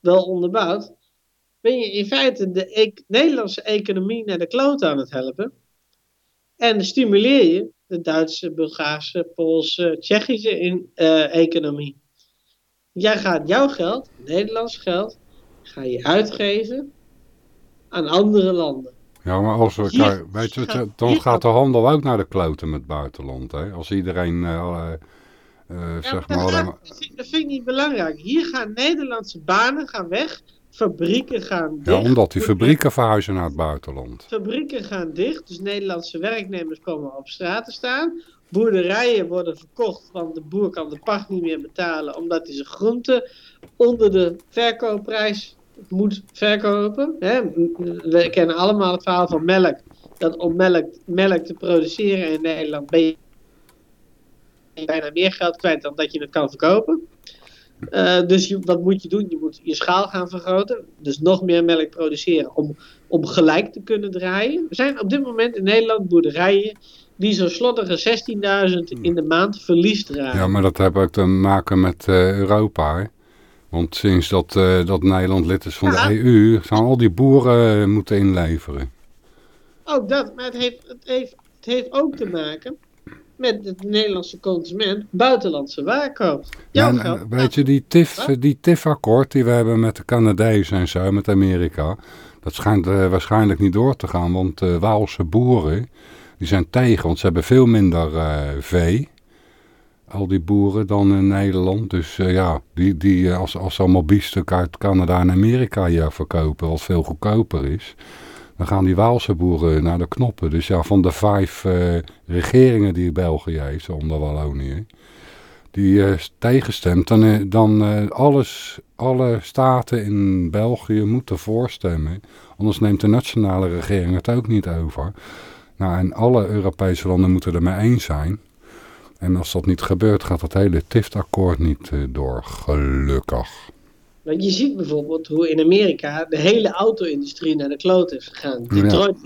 wel onderbouwd, ben je in feite de e- Nederlandse economie naar de kloot aan het helpen. En stimuleer je de Duitse, Bulgaarse, Poolse, Tsjechische in, eh, economie. Jij gaat jouw geld, Nederlands geld, ga je uitgeven aan andere landen. ja maar als we, kijk, weet je, dan gaat de handel ook naar de kloten met het buitenland. Hè? Als iedereen, Ja, zeg maar dat vind ik niet belangrijk. Hier gaan Nederlandse banen gaan weg, fabrieken gaan Ja, dicht. omdat die fabrieken verhuizen naar het buitenland. Fabrieken gaan dicht, dus Nederlandse werknemers komen op straat te staan. Boerderijen worden verkocht, want de boer kan de pacht niet meer betalen, omdat hij zijn groenten onder de verkoopprijs moet verkopen. We kennen allemaal het verhaal van melk. Dat om melk, melk te produceren in Nederland ben je bijna meer geld kwijt dan dat je het kan verkopen. Eh, dus je, wat moet je doen? Je moet je schaal gaan vergroten. Dus nog meer melk produceren om, om gelijk te kunnen draaien. Er zijn op dit moment in Nederland boerderijen die zo'n slottige 16.000 in de maand verlies draaien. Ja, maar dat heeft ook te maken met eh, Europa. Hè? Want sinds dat, eh, dat Nederland lid is van Ja. de EU, zijn al die boeren moeten inleveren. Ook dat, maar het heeft, het, heeft, het heeft ook te maken met het Nederlandse consument buitenlandse waar koopt. Ja, eh, weet je, die TIF, Wat? die TIF-akkoord die we hebben met de Canadezen en zo, met Amerika, dat schijnt eh, waarschijnlijk niet door te gaan, want de Waalse boeren, die zijn tegen, want ze hebben veel minder eh, vee, al die boeren, dan in Nederland. Dus eh, ja, die, die, eh, als, als ze allemaal biefstuk uit Canada en Amerika hier verkopen, wat veel goedkoper is, dan gaan die Waalse boeren naar de knoppen. Dus ja, van de vijf eh, regeringen die België heeft, onder Wallonië, die eh, tegenstemt, dan, eh, dan alles, alle staten in België moeten voorstemmen. Anders neemt de nationale regering het ook niet over. Nou, en alle Europese landen moeten er mee eens zijn. En als dat niet gebeurt, gaat dat hele TIFT-akkoord niet door. Gelukkig. Want je ziet bijvoorbeeld hoe in Amerika de hele auto-industrie naar de kloot is gegaan. Detroit,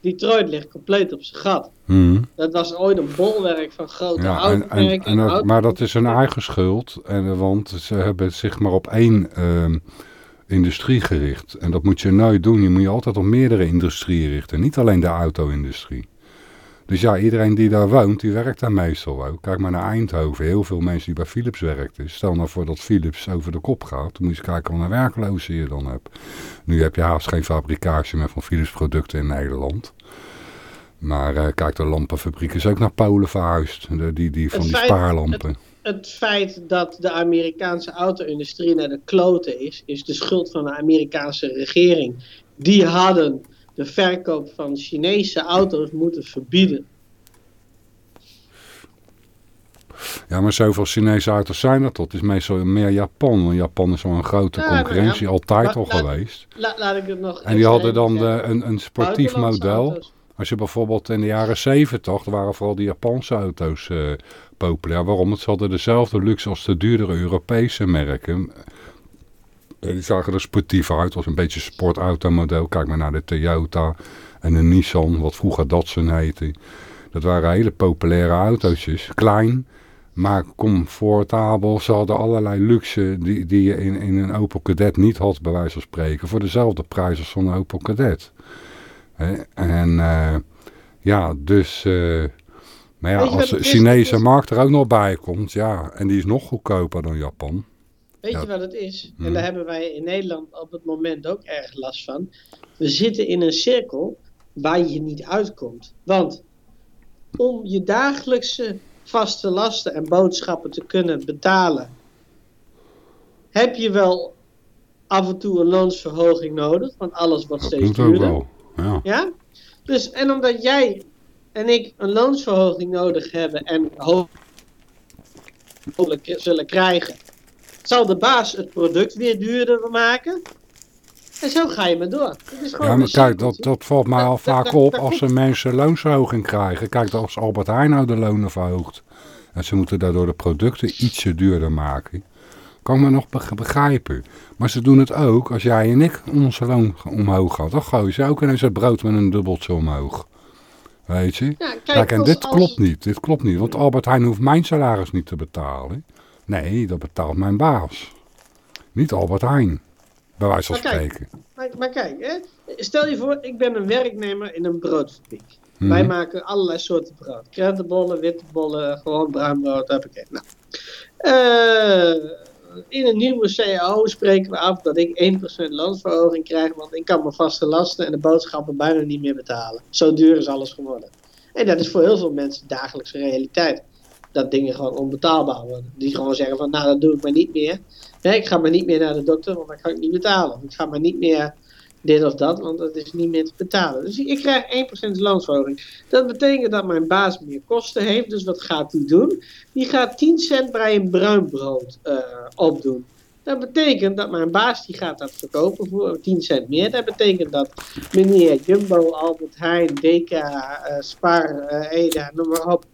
Detroit ligt compleet op zijn gat. Mhm. Dat was ooit een bolwerk van grote Ja, en, automerken. en, en dat- auto- maar dat is hun eigen schuld. En, eh, want ze hebben zich maar op één ehm, industrie gericht. En dat moet je nooit doen. Je moet je altijd op meerdere industrieën richten. Niet alleen de auto-industrie. Dus ja, iedereen die daar woont, die werkt daar meestal ook. Kijk maar naar Eindhoven. Heel veel mensen die bij Philips werkten. Stel nou voor dat Philips over de kop gaat. Dan moet je eens kijken wat een werklozen je dan hebt. Nu heb je haast geen fabricage meer van Philips producten in Nederland. Maar eh, kijk, de lampenfabriek is ook naar Polen verhuisd. De, die, die van Het die feit- spaarlampen. Het feit dat de Amerikaanse auto-industrie naar de kloten is, is de schuld van de Amerikaanse regering. Die hadden de verkoop van Chinese auto's moeten verbieden. Ja, maar zoveel Chinese auto's zijn er tot. Het is meestal meer Japan. Want Japan is wel een grote Ja, nou ja. concurrentie. Altijd al geweest. La- laat ik het nog En die hadden dan de, een, een sportief model. auto's. Als je bijvoorbeeld in de jaren 70, er waren vooral die Japanse auto's eh, populair. Waarom? Het ze hadden dezelfde luxe als de duurdere Europese merken. Eh, Die zagen er sportief uit, als een beetje een sportautomodel. Kijk maar naar de Toyota en de Nissan, wat vroeger Datsun heette. Dat waren hele populaire autootjes. Klein, maar comfortabel. Ze hadden allerlei luxe die, die je in, in een Opel Kadett niet had, bij wijze van spreken. Voor dezelfde prijs als een Opel Kadett. Hè, En eh, ja, dus... eh, maar ja, als de? Chinese markt er ook nog bij komt, ja, en die is nog goedkoper dan Japan. Weet Ja. je wat het is? Hmm. En daar hebben wij in Nederland op het moment ook erg last van. We zitten in een cirkel waar je niet uitkomt. Want om je dagelijkse vaste lasten en boodschappen te kunnen betalen, heb je wel af en toe een loonsverhoging nodig, want alles wordt Dat steeds duurder. Ja. Ja? Dus, en omdat jij en ik een loonsverhoging nodig hebben en ho- hopelijk zullen krijgen, zal de baas het product weer duurder maken. En zo ga je maar door. Het is gewoon Ja, maar kijk, dat, dat valt mij al vaak op als er mensen loonsverhoging krijgen. Kijk, als Albert Heijn nou de lonen verhoogt en ze moeten daardoor de producten ietsje duurder maken, kan ik me nog beg- begrijpen. Maar ze doen het ook als jij en ik onze loon omhoog gaat. Dan gooien ze ook ineens het brood met een dubbeltje omhoog. Weet je? Ja, kijk, Kijk, en dit als- klopt niet. Dit klopt niet, want Albert Heijn hoeft mijn salaris niet te betalen. Nee, dat betaalt mijn baas. Niet Albert Heijn, bij wijze van Maar kijk, spreken. Maar, maar kijk, hè? stel je voor, ik ben een werknemer in een broodfabriek. Mhm. Wij maken allerlei soorten brood. Krentenbollen, witte gewoon bruin brood, heb ik. Nou. Eh, in een nieuwe CAO spreken we af dat ik 1% loonsverhoging krijg, want ik kan mijn vaste lasten en de boodschappen bijna niet meer betalen. Zo duur is alles geworden. En dat is voor heel veel mensen dagelijkse realiteit. Dat dingen gewoon onbetaalbaar worden. Die gewoon zeggen van, nou dat doe ik maar niet meer. Nee, ik ga maar niet meer naar de dokter, want dat kan ik niet betalen. Ik ga maar niet meer dit of dat, want dat is niet meer te betalen. Dus ik krijg 1% loonsverhoging. Dat betekent dat mijn baas meer kosten heeft. Dus wat gaat hij doen? Die gaat 10 cent bij een bruin brood eh, opdoen. Dat betekent dat mijn baas die gaat dat verkopen voor 10 cent meer. Dat betekent dat meneer Jumbo, Albert Heijn, Deka, eh, Spar, eh, Eda, noem maar op.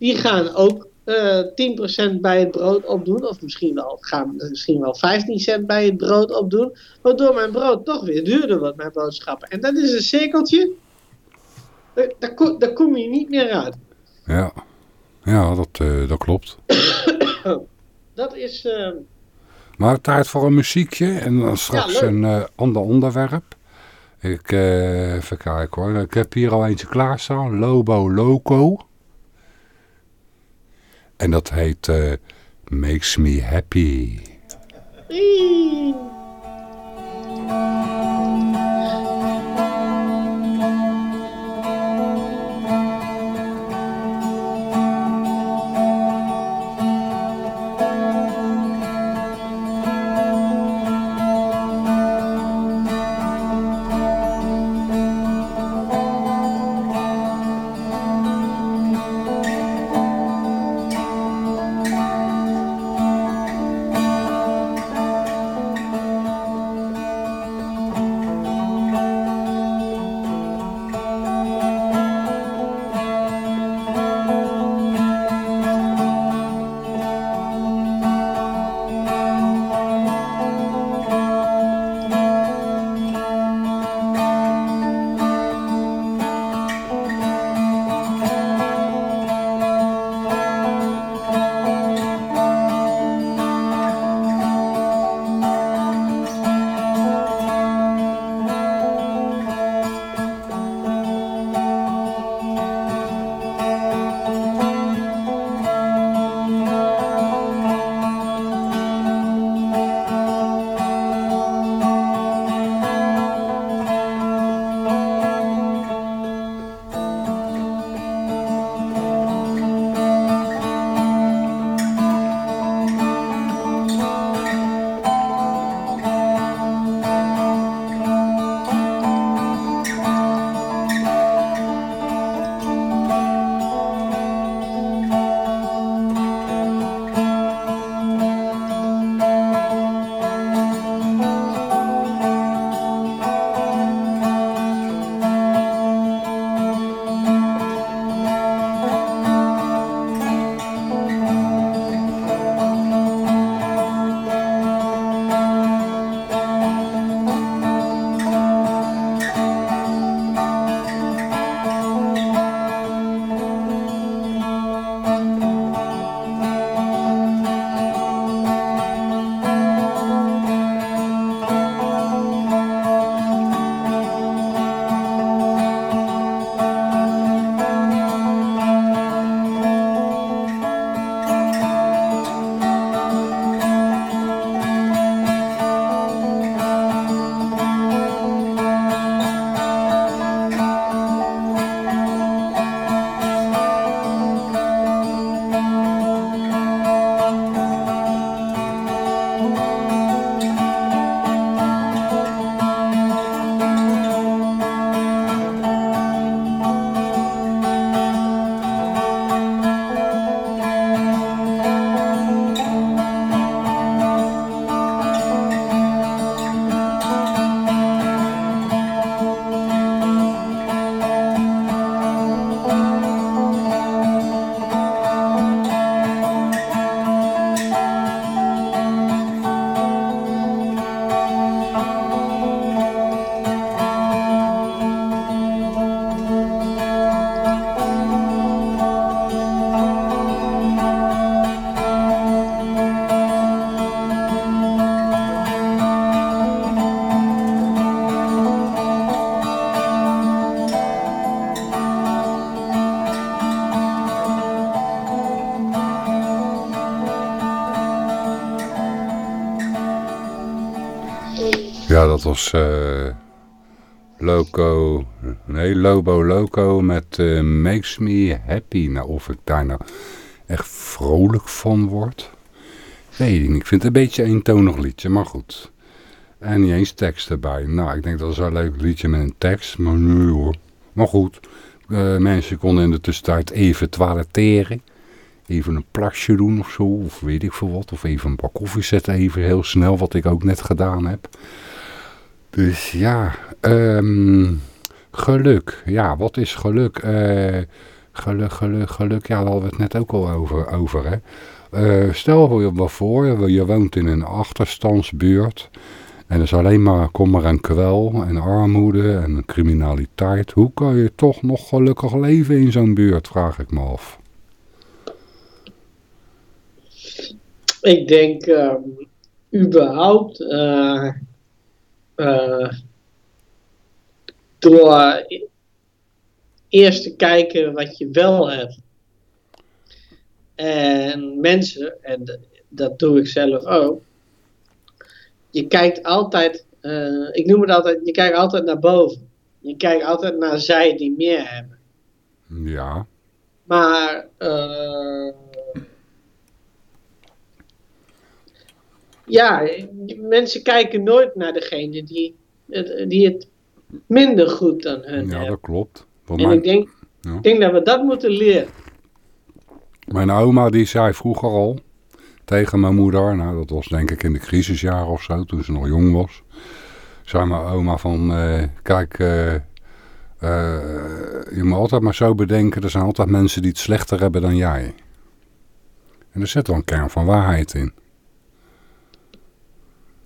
Die gaan ook eh 10% bij het brood opdoen. Of misschien wel, gaan misschien wel 15 cent bij het brood opdoen. Waardoor mijn brood toch weer duurder wordt, mijn boodschappen. En dat is een cirkeltje. Daar, daar, ko- daar kom je niet meer uit. Ja, ja dat, eh, dat klopt. Dat is. eh, Maar tijd voor een muziekje en dan straks een eh, ander onderwerp. Ik, eh, even kijken hoor. Ik heb hier al eentje klaarstaan. Lobo Loco. En dat heet eh, Makes Me Happy. Dat was eh, Loco, nee, Lobo Loco met eh, Makes Me Happy. Nou, of ik daar nou echt vrolijk van word, weet ik niet. Ik vind het een beetje een eentonig liedje, maar goed. En niet eens tekst erbij. Nou, ik denk dat is wel een leuk liedje met een tekst, maar nu hoor. Maar goed, eh, mensen konden in de tussentijd even toiletteren. Even een plasje doen of zo, of weet ik veel wat. Of even een bak koffie zetten, even heel snel, wat ik ook net gedaan heb. Dus ja, ehm, geluk. Ja, wat is geluk? Eh, geluk, geluk, geluk. Ja, daar hadden we het net ook al over. over hè. Eh, stel je voor, je woont in een achterstandsbuurt. En er is alleen maar kommer en kwel en armoede en criminaliteit. Hoe kan je toch nog gelukkig leven in zo'n buurt, vraag ik me af. Ik denk ehm, überhaupt eh, door eerst te kijken wat je wel hebt. En mensen, en dat doe ik zelf ook, je kijkt altijd, eh, ik noem het altijd, je kijkt altijd naar boven. Je kijkt altijd naar zij die meer hebben. Ja, Maar eh, ja, mensen kijken nooit naar degene die, het- die het minder goed dan hun ja hebben. dat klopt. En mijn, ik denk, Ja. ik denk dat we dat moeten leren. mijn oma die zei vroeger al tegen mijn moeder, nou dat was denk ik in de crisisjaren of zo, toen ze nog jong was. Zei mijn oma van, eh, kijk, eh, eh, je moet altijd maar zo bedenken, er zijn altijd mensen die het slechter hebben dan jij. En er zit wel een kern van waarheid in.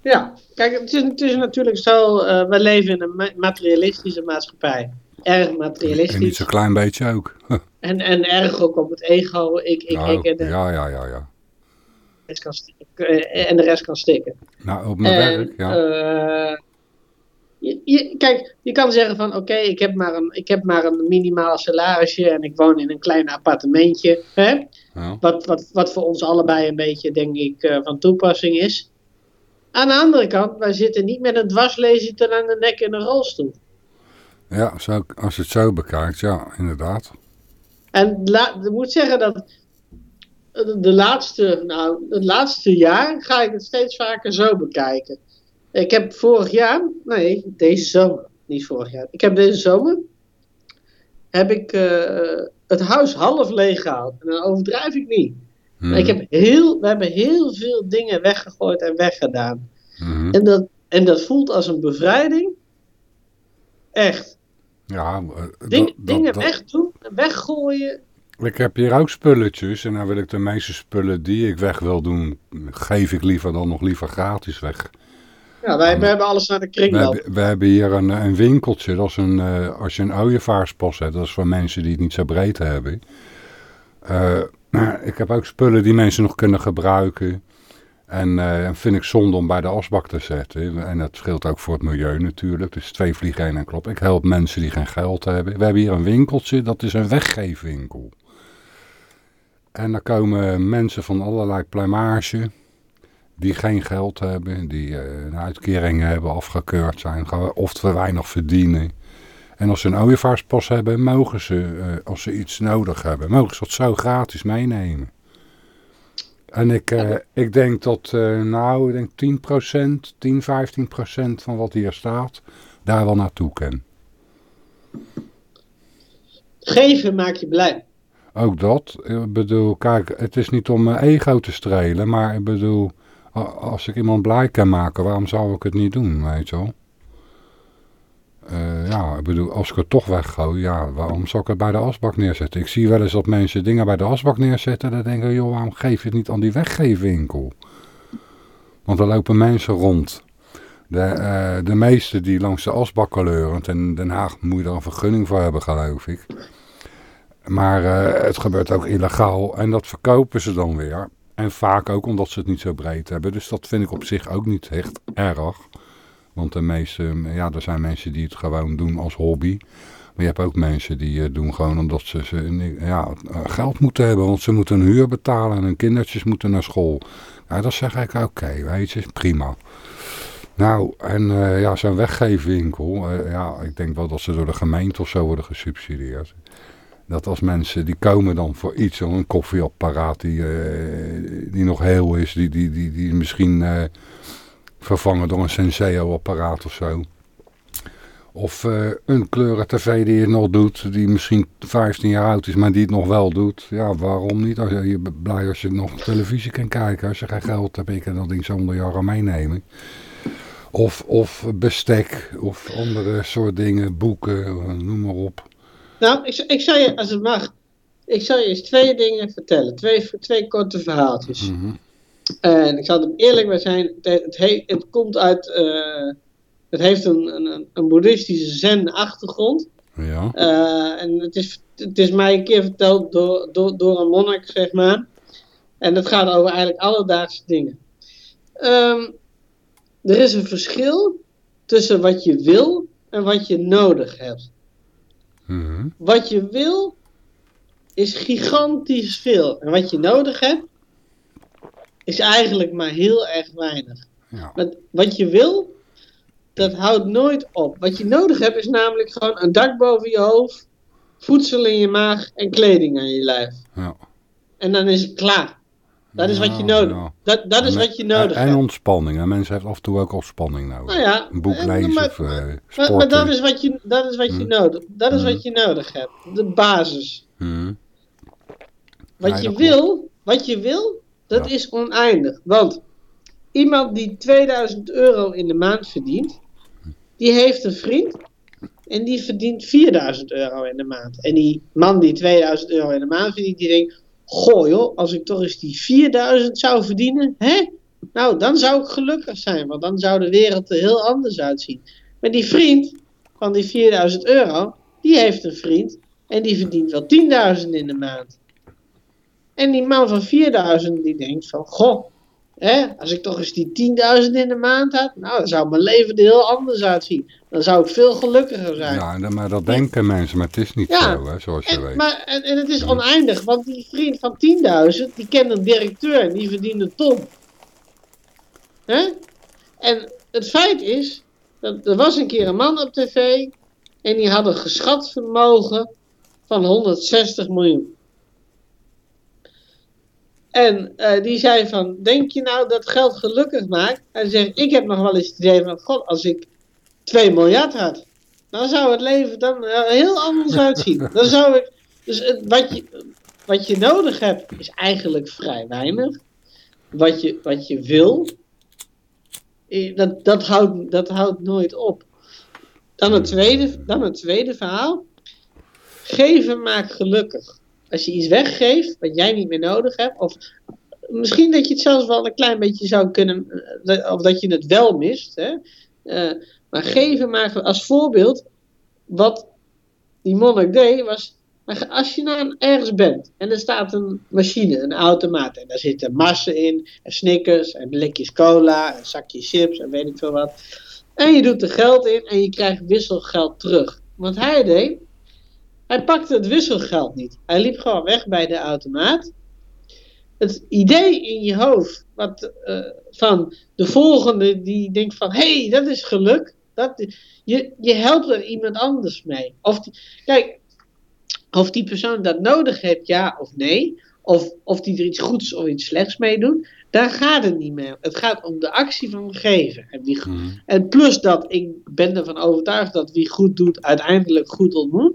Ja, kijk, het is, het is natuurlijk zo, eh, we leven in een ma- materialistische maatschappij. Erg En niet materialistisch. zo'n klein beetje ook. En, en erg ook op het ego. Ik, ik, Nou, ik en de, ja, ja, ja, ja. kan stikken, eh, en de rest kan stikken. Nou, op mijn En, werk, ja. eh, je, je- kijk, je kan zeggen van oké, ik heb maar een ik heb maar een minimaal salarisje en ik woon in een klein appartementje. Hè? ja. Wat, wat, wat voor ons allebei een beetje, denk ik, van toepassing is. Aan de andere kant, wij zitten niet met een dwarslezer tot aan de nek in een rolstoel. Ja, zo, als je het zo bekijkt, ja, inderdaad. En la, ik moet zeggen dat de de laatste, nou, het laatste jaar ga ik het steeds vaker zo bekijken. Ik heb vorig jaar, nee, deze zomer, niet vorig jaar. Ik heb deze zomer, heb ik eh, het huis half leeg gehaald. En dan overdrijf ik niet. Maar Ik heb heel, we hebben heel veel dingen weggegooid en weggedaan. Mhm. En dat, en dat voelt als een bevrijding. Echt. Ja, eh, Ding- dat- dingen dat- wegdoen, weggooien. Ik heb hier ook spulletjes en dan wil ik de meeste spullen die ik weg wil doen, geef ik liever dan nog liever gratis weg. Ja, wij we hebben alles naar de We kringloop. hebben, we hebben hier een, een winkeltje, dat is een, eh, als je een ooievaarspas hebt, dat is voor mensen die het niet zo breed hebben. Eh, maar ik heb ook spullen die mensen nog kunnen gebruiken. En eh vind ik zonde om bij de asbak te zetten. En dat scheelt ook voor het milieu natuurlijk. Dus twee vliegen in een klop. Ik help mensen die geen geld hebben. We hebben hier een winkeltje, dat is een weggeefwinkel. En daar komen mensen van allerlei plumage die geen geld hebben, die eh, een hebben, afgekeurd zijn, of te weinig verdienen. En als ze een ooievaarspas hebben, mogen ze, eh, als ze iets nodig hebben, mogen ze dat zo gratis meenemen. En ik, eh, ik denk dat, eh, nou, ik denk 10%, 10, 15% van wat hier staat, daar wel naartoe kan. Geven maakt je blij. Ook dat. Ik bedoel, kijk, het is niet om mijn ego te strelen, maar ik bedoel, als ik iemand blij kan maken, waarom zou ik het niet doen, weet je wel? Eh, ja, ik bedoel, als ik het toch weggooi, ja, waarom zou ik het bij de asbak neerzetten? Ik zie wel eens dat mensen dingen bij de asbak neerzetten, dan denken joh, waarom geef je het niet aan die weggeefwinkel? Want er lopen mensen rond. De, eh, de meeste die langs de asbak kleuren, in Den Haag moet je er een vergunning voor hebben, geloof ik. Maar eh, het gebeurt ook illegaal en dat verkopen ze dan weer. En vaak ook omdat ze het niet zo breed hebben. Dus dat vind ik op zich ook niet echt erg. Want de meeste, ja, er zijn mensen die het gewoon doen als hobby. Maar je hebt ook mensen die het doen gewoon omdat ze, ze ja, eh, geld moeten hebben. Want ze moeten een huur betalen en hun kindertjes moeten naar school. Nou, dat zeg ik oké, weet je, prima. Nou, en eh, ja, zo'n weggeefwinkel, eh, ja, ik denk wel dat ze door de gemeente of zo worden gesubsidieerd. Dat als mensen, die komen dan voor iets, een koffieapparaat die, eh, die nog heel is, die, die, die, die misschien eh, vervangen door een Senseo-apparaat of zo. Of eh, een kleuren tv die het nog doet, die misschien 15 jaar oud is, maar die het nog wel doet. Ja, waarom niet? Als je, je bent blij als je nog televisie kan kijken. Als je geen geld hebt, ik kan dat ding zonder jaren meenemen. Of, of bestek, of andere soort dingen, boeken, eh, noem maar op. Nou, ik, ik zal je, als het mag, ik zal je eens twee dingen vertellen. Twee, twee korte verhaaltjes. Mhm. En ik zal er eerlijk bij zijn, het, het, he- het komt uit, eh, het heeft een, een, een boeddhistische zen-achtergrond. Ja. Eh, en het is, het is mij een keer verteld door, door, door een monnik, zeg maar. En het gaat over eigenlijk alledaagse dingen. Ehm, er is een verschil tussen wat je wil en wat je nodig hebt. Mhm. Wat je wil is gigantisch veel. En wat je nodig hebt is eigenlijk maar heel erg weinig. Ja. Want wat je wil, dat houdt nooit op. Wat je nodig hebt is namelijk gewoon een dak boven je hoofd, voedsel in je maag en kleding aan je lijf. Ja. En dan is het klaar. Dat is wat je nodig ja. Dat, dat is wat je nodig en, en hebt. ontspanning. En mensen hebben af en toe ook ontspanning nodig. Nou ja, een boek eh, lezen maar- of eh Maar, sporten. maar dat is wat je, dat is wat je Hmm. nodig Dat is Hmm. wat je nodig hebt. De basis. Mhm. Wat je wil, wat je wil, dat Ja. is oneindig. Want iemand die 2000 euro in de maand verdient, die heeft een vriend en die verdient 4000 euro in de maand. En die man die 2000 euro in de maand verdient, die denkt, goh joh, als ik toch eens die 4000 zou verdienen, hè? Nou, dan zou ik gelukkig zijn, want dan zou de wereld er heel anders uitzien. Maar die vriend van die 4000 euro, die heeft een vriend en die verdient wel 10.000 in de maand. En die man van 4000 die denkt van, goh, hè, als ik toch eens die 10.000 in de maand had, nou dan zou mijn leven er heel anders uitzien. Dan zou ik veel gelukkiger zijn. Ja, maar dat denken mensen, maar het is niet Ja. zo, hè, zoals je En, weet. maar, en, en het is oneindig, want die vriend van 10.000, die kent een directeur en die verdient een ton. Hè? En het feit is, dat er was een keer een man op tv en die had een geschat vermogen van 160 miljoen. En eh, die zei van, denk je nou dat geld gelukkig maakt? Hij zegt, ik heb nog wel eens het idee van, god, als ik 2 miljard had, dan zou het leven dan heel anders uitzien. Dan zou ik, dus wat, je, wat je nodig hebt is eigenlijk vrij weinig. Wat je, wat je wil, dat, dat, houdt, dat houdt nooit op. Dan het, tweede, dan het tweede verhaal. Geven maakt gelukkig. Als je iets weggeeft wat jij niet meer nodig hebt, of misschien dat je het zelfs wel een klein beetje zou kunnen, eh, of dat je het wel mist. Hè? Eh, maar geven maakt, als voorbeeld, wat die monnik deed, was, maar als je nou ergens bent en er staat een machine, een automaat, en daar zitten massen in, en snickers, en blikjes cola, en zakjes chips, en weet ik veel wat. En je doet er geld in en je krijgt wisselgeld terug. Wat hij deed, hij pakte het wisselgeld niet. Hij liep gewoon weg bij de automaat. Het idee in je hoofd wat, eh, van de volgende die denkt van, hé, hey, dat is geluk. Dat, je, je helpt er iemand anders mee. Of die, kijk, of die persoon dat nodig heeft, ja of nee. Of, of die er iets goeds of iets slechts mee doet. Daar gaat het niet meer. Het gaat om de actie van geven. En, wie, Mhm. en plus dat, ik ben ervan overtuigd dat wie goed doet, uiteindelijk goed ontmoet.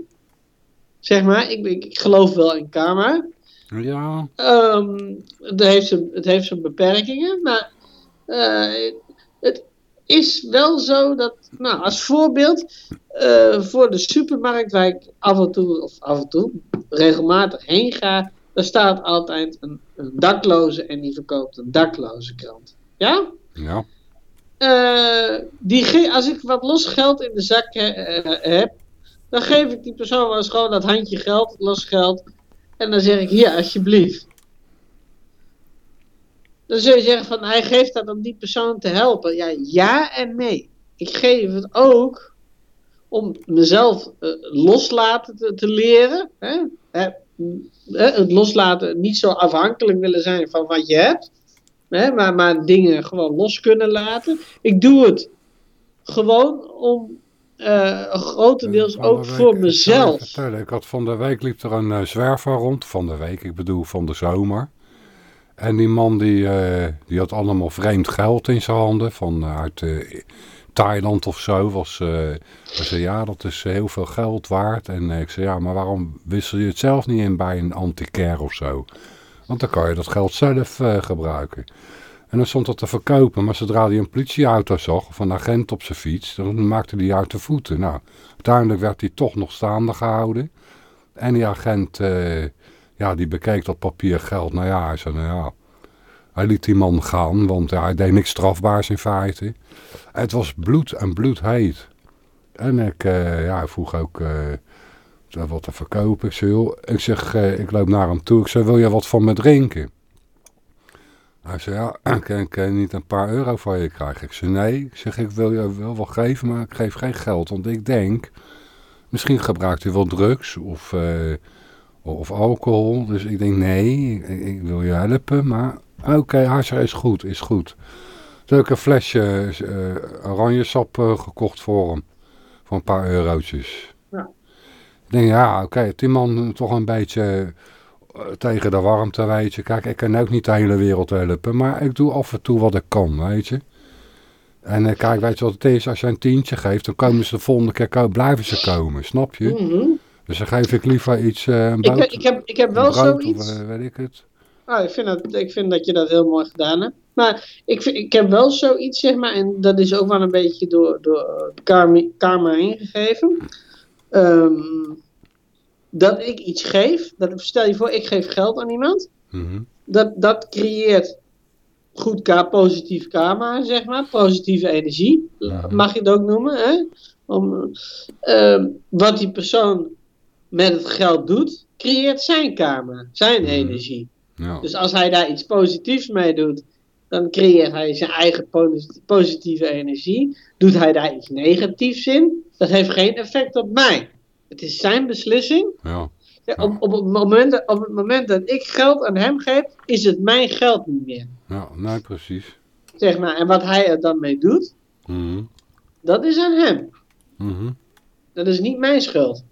Zeg maar, ik, ik, ik geloof wel in karma. Ja, Ehm, het, heeft zijn, het heeft zijn beperkingen, maar eh, het is wel zo dat, nou, als voorbeeld, eh, voor de supermarkt waar ik af en toe, of af en toe, regelmatig heen ga, daar staat altijd een, een dakloze en die verkoopt een dakloze krant. Ja? ja. Eh, die als ik wat los geld in de zak he- heb, dan geef ik die persoon wel eens gewoon dat handje geld, los geld. En dan zeg ik, hier, alsjeblieft. Dan zul je zeggen van, hij geeft dat om die persoon te helpen. Ja, ja en nee. Ik geef het ook om mezelf eh, loslaten te, te leren. Hè? Hè, het loslaten, niet zo afhankelijk willen zijn van wat je hebt. Hè, maar, maar dingen gewoon los kunnen laten. Ik doe het gewoon om eh, grotendeels ook week- voor ik mezelf. vertellen, Ik had van de week liep er een eh, zwerver rond. Van de week, ik bedoel van de zomer. En die man die, eh, die had allemaal vreemd geld in zijn handen. Van uit Thailand of zo. Was, hij zei ja dat is heel veel geld waard. En ik zei ja maar waarom wissel je het zelf niet in bij een antiquaire of zo. Want dan kan je dat geld zelf gebruiken. En dan stond dat te verkopen. Maar zodra hij een politieauto zag, of een agent op zijn fiets, dan maakte hij uit de voeten. Nou, uiteindelijk werd hij toch nog staande gehouden. En die agent, eh, ja, die bekeek dat papier geld. Nou ja, hij zei, nou ja, hij liet die man gaan, want hij deed niks strafbaars in feite. Het was bloed en bloedheet. En ik, eh, ja, vroeg ook eh, wat te verkopen. Ik zei, joh, ik zeg, eh, ik loop naar hem toe. Ik zei, wil je wat van me drinken? Hij zei, ja, kan ik eh, niet een paar euro van je krijgen? Ik zei, nee. Ik zeg, ik wil je wel wat geven, maar ik geef geen geld. Want ik denk, misschien gebruikt u wel drugs of, eh, of alcohol. Dus ik denk, nee, ik, ik wil je helpen. Maar oké, hij zei, is goed, is goed. Toen heb ik een flesje eh oranjesap eh, gekocht voor hem. Voor een paar eurotjes. Ja. Ik denk, ja, oké, heeft die man toch een beetje tegen de warmte, weet je. Kijk, ik kan ook niet de hele wereld helpen, maar ik doe af en toe wat ik kan, weet je. En eh, kijk, weet je wat het is? Als je een tientje geeft, dan komen ze de volgende keer, blijven ze komen, snap je? Mhm. Dus dan geef ik liever iets, eh een ik, boot, ik, heb, ik heb wel brood zoiets. of eh, weet ik het. Ah, ik, vind dat, ik vind dat je dat heel mooi gedaan hebt. Maar ik, vind, ik heb wel zoiets, zeg maar, en dat is ook wel een beetje door, door karma, karma ingegeven. Ehm, dat ik iets geef, dat, stel je voor, ik geef geld aan iemand. Mhm. Dat, dat creëert goed positief karma, zeg maar, positieve energie, mag je het ook noemen. Hè? Om, ehm, wat die persoon met het geld doet, creëert zijn karma, zijn Mhm. energie. Ja. Dus als hij daar iets positiefs mee doet, dan creëert hij zijn eigen posi- positieve energie. Doet hij daar iets negatiefs in, dat heeft geen effect op mij. Het is zijn beslissing. ja. Ja, op, op, het moment, dat- op het moment dat ik geld aan hem geef, is het mijn geld niet meer. Ja, nee, precies. Zeg maar. En wat hij er dan mee doet, Mhm. dat is aan hem. Mhm. Dat is niet mijn schuld.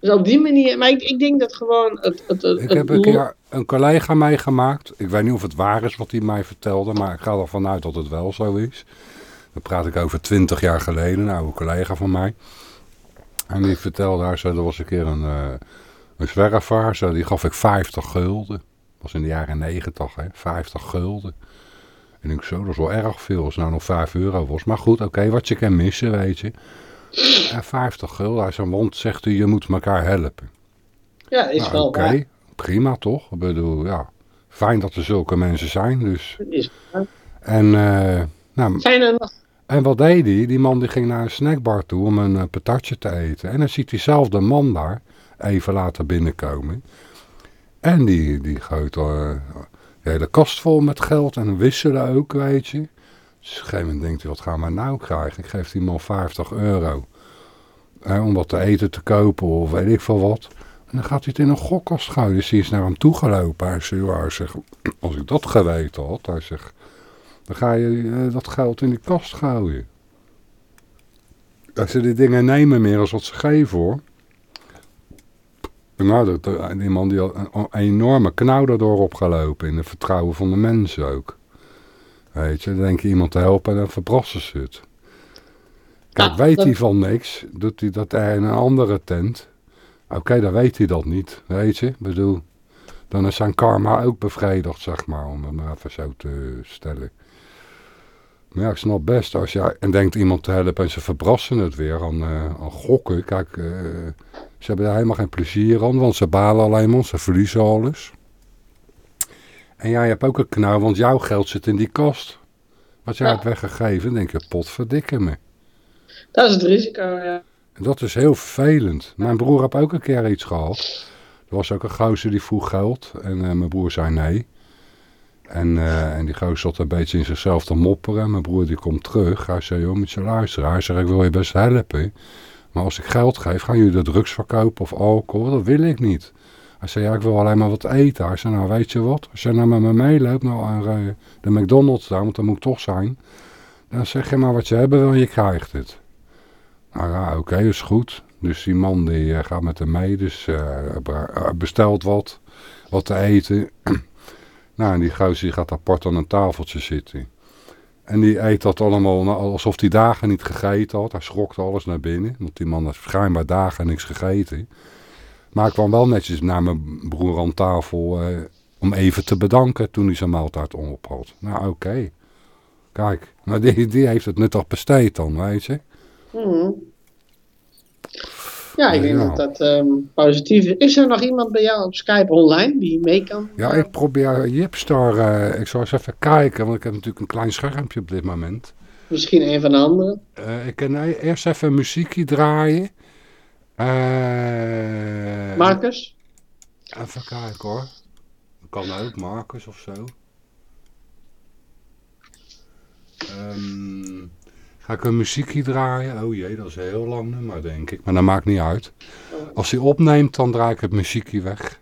Dus op die manier, maar ik, ik denk dat gewoon het. het, het Ik heb een keer een collega meegemaakt. Ik weet niet of het waar is wat hij mij vertelde, maar ik ga ervan uit dat het wel zo is. Dan praat ik over twintig jaar geleden, een oude collega van mij. En die vertelde, hij zei, er was een keer een, eh een zwerver, zo, die gaf ik 50 gulden. Dat was in de jaren 90, hè, 50 gulden. En ik zo, dat is wel erg veel, als het nou nog 5 euro was. Maar goed, oké, wat je kan missen, weet je. En 50 gulden, hij zei, want zegt hij, je moet elkaar helpen. Ja, is Nou, wel Oké, prima toch? Ik bedoel, ja, fijn dat er zulke mensen zijn. Dus. Is. En, eh, nou, Zijn er nog. En wat deed hij? Die man die ging naar een snackbar toe om een eh, patatje te eten. En dan ziet diezelfde man daar even later binnenkomen. En die, die gooit eh, de hele kast vol met geld en wisselen ook, weet je. Dus op een gegeven moment denkt hij, wat gaan we nou krijgen? Ik geef die man 50 euro. om wat te eten te kopen of weet ik veel wat. En dan gaat hij het in een gokkast gooien. Dus hij is naar hem zegt, ja, hij zegt, als ik dat geweten had, hij zegt, dan ga je eh, dat geld in die kast gooien. Als ze die dingen nemen meer als wat ze geven hoor. Nou, dat, eh, die man die had een, enorme knauw daardoor opgelopen. In het vertrouwen van de mensen ook. Weet je, dan denk je iemand te helpen en dan verbrassen ze het. Kijk, weet dat- hij van niks, doet hij dat in een andere tent. Oké, dan weet hij dat niet, weet je. Ik bedoel, dan is zijn karma ook bevredigd, zeg maar, om het maar even zo te stellen. Maar ja, ik snap best, als je en denkt iemand te helpen en ze verbrassen het weer aan, eh, aan gokken. Kijk, eh, ze hebben daar helemaal geen plezier aan, want ze balen alleen maar, ze verliezen alles. En jij hebt ook een knauw, want jouw geld zit in die kast. Wat jij Ja. hebt weggegeven, denk je, pot verdikken me. Dat is het risico, ja. En dat is heel vervelend. Mijn broer heeft ook een keer iets gehad. Er was ook een gozer die vroeg geld. En eh, mijn broer zei nee. En, eh, en die gozer zat een beetje in zichzelf te mopperen. Mijn broer die komt terug. Hij zei, joh, moet je luisteren. Hij zei, ik wil je best helpen. Maar als ik geld geef, gaan jullie de drugs verkopen of alcohol? Dat wil ik niet. Hij zei, ja, ik wil alleen maar wat eten. Hij zei, nou, weet je wat? Als je nou met me meeloopt naar eh, de McDonald's daar, want dat moet toch zijn. Dan zeg je maar wat je hebben wil je krijgt het. Nou ja, oké, is goed. Dus die man die eh, gaat met hem mee, dus bestelt wat, wat te eten. Nou, en die gozer die gaat apart aan een tafeltje zitten. En die eet dat allemaal nou, alsof hij dagen niet gegeten had. Hij schrokte alles naar binnen, want die man had schijnbaar dagen niks gegeten. Maar ik kwam wel netjes naar mijn broer aan tafel eh, om even te bedanken toen hij zijn maaltijd op had. Nou, oké. Kijk, maar die, die heeft het nuttig besteed dan, weet je. Mhm. Ja, ik denk dat dat ehm, positief is. Is er nog iemand bij jou op Skype online die mee kan? Ja, ik probeer Jipstar, eh, ik zal eens even kijken, want ik heb natuurlijk een klein schermpje op dit moment. Misschien een van de anderen. Eh, ik kan e- eerst even een muziekje draaien. Eh, Marcus? Even kijken hoor. Kan ook, Marcus of zo. Ehm, ga ik een muziekje draaien? Oh jee, dat is een heel lang nummer denk ik. Maar dat maakt niet uit. Als hij opneemt, dan draai ik het muziekje weg.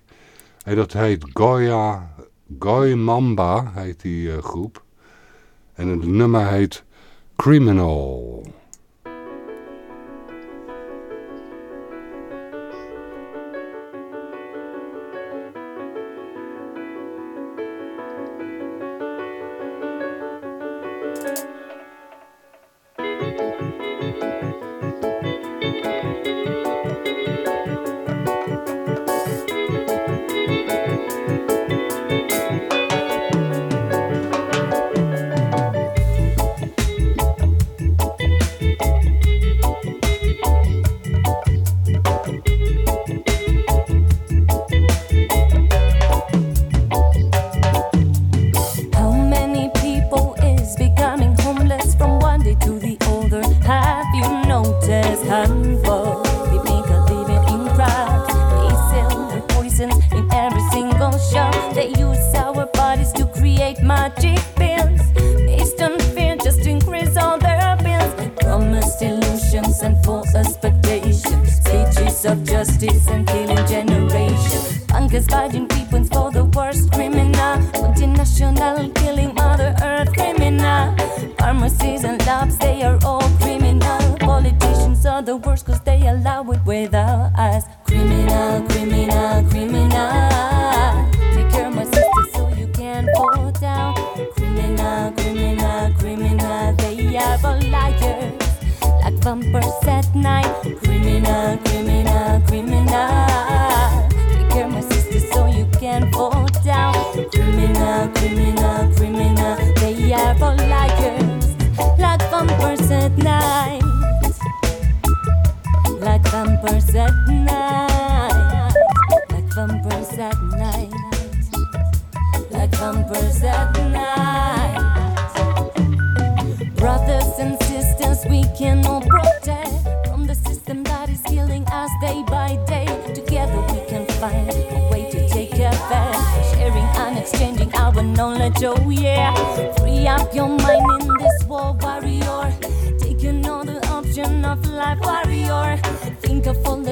Hey, dat heet Goya, Goy Mamba, heet die eh, groep. En het nummer heet Criminal.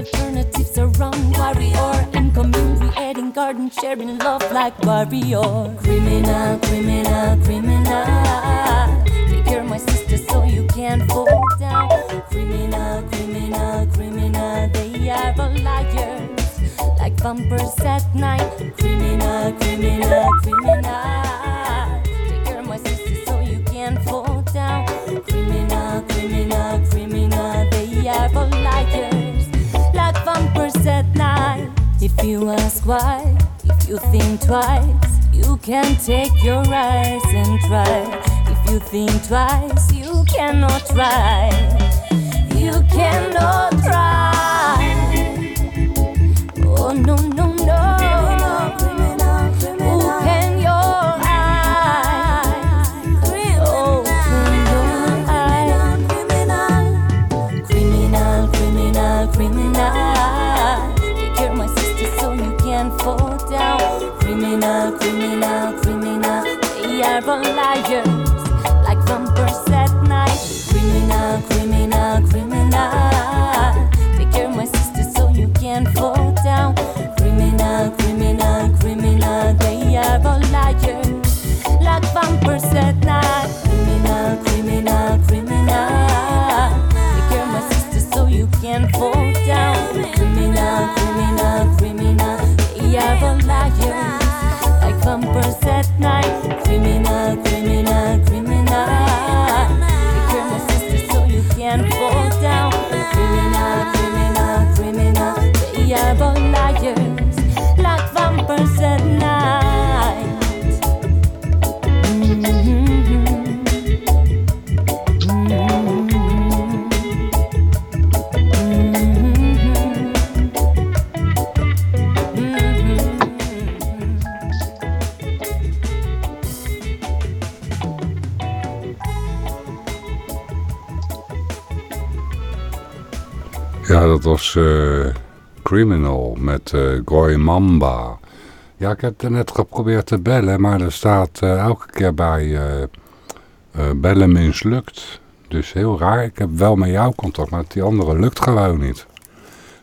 Alternatives around, warrior. In commune, creating garden, sharing love like warrior. Criminal, criminal, criminal. Take care my sister so you can't fall down. Criminal, criminal, criminal. They are all liars, like bumpers at night. Criminal, criminal, criminal. Why, if you think twice, you can take your eyes and try. If you think twice, you cannot try. You cannot try. Oh no no was eh, Criminal met Goy Mamba. Ja, ik heb er net geprobeerd te bellen, maar er staat eh, elke keer bij bellen mislukt. Dus heel raar. Ik heb wel met jou contact, maar die andere lukt gewoon niet.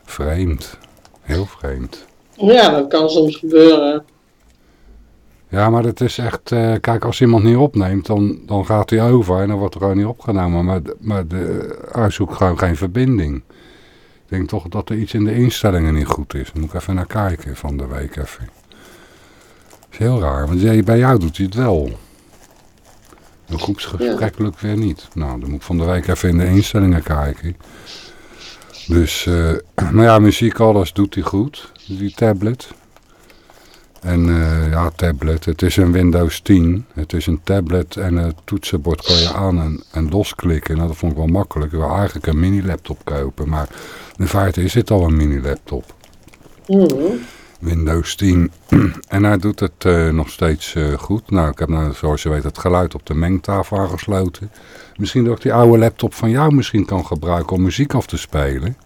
Vreemd. Heel vreemd. Ja, dat kan soms gebeuren. Ja, maar het is echt... kijk, als iemand niet opneemt, dan, dan gaat hij over en dan wordt er gewoon niet opgenomen. Maar, maar de, hij zoekt gewoon geen verbinding. Ik denk toch dat er iets in de instellingen niet goed is. Daar moet ik even naar kijken van de week even. is heel raar, want bij jou doet hij het wel. Een groepsgesprek lukt weer niet. Nou, dan moet ik van de week even in de instellingen kijken. Dus, eh, maar ja, muziek alles doet hij goed, die tablet. En eh, ja, tablet, het is een Windows 10. Het is een tablet en het toetsenbord kan je aan en, en losklikken. Nou, dat vond ik wel makkelijk. Ik wil eigenlijk een mini-laptop kopen, maar in feite is het al een mini-laptop. Mhm. Windows 10. en hij doet het eh, nog steeds eh, goed. Nou, ik heb nou, zoals je weet het geluid op de mengtafel aangesloten. Misschien dat ik die oude laptop van jou misschien kan gebruiken om muziek af te spelen.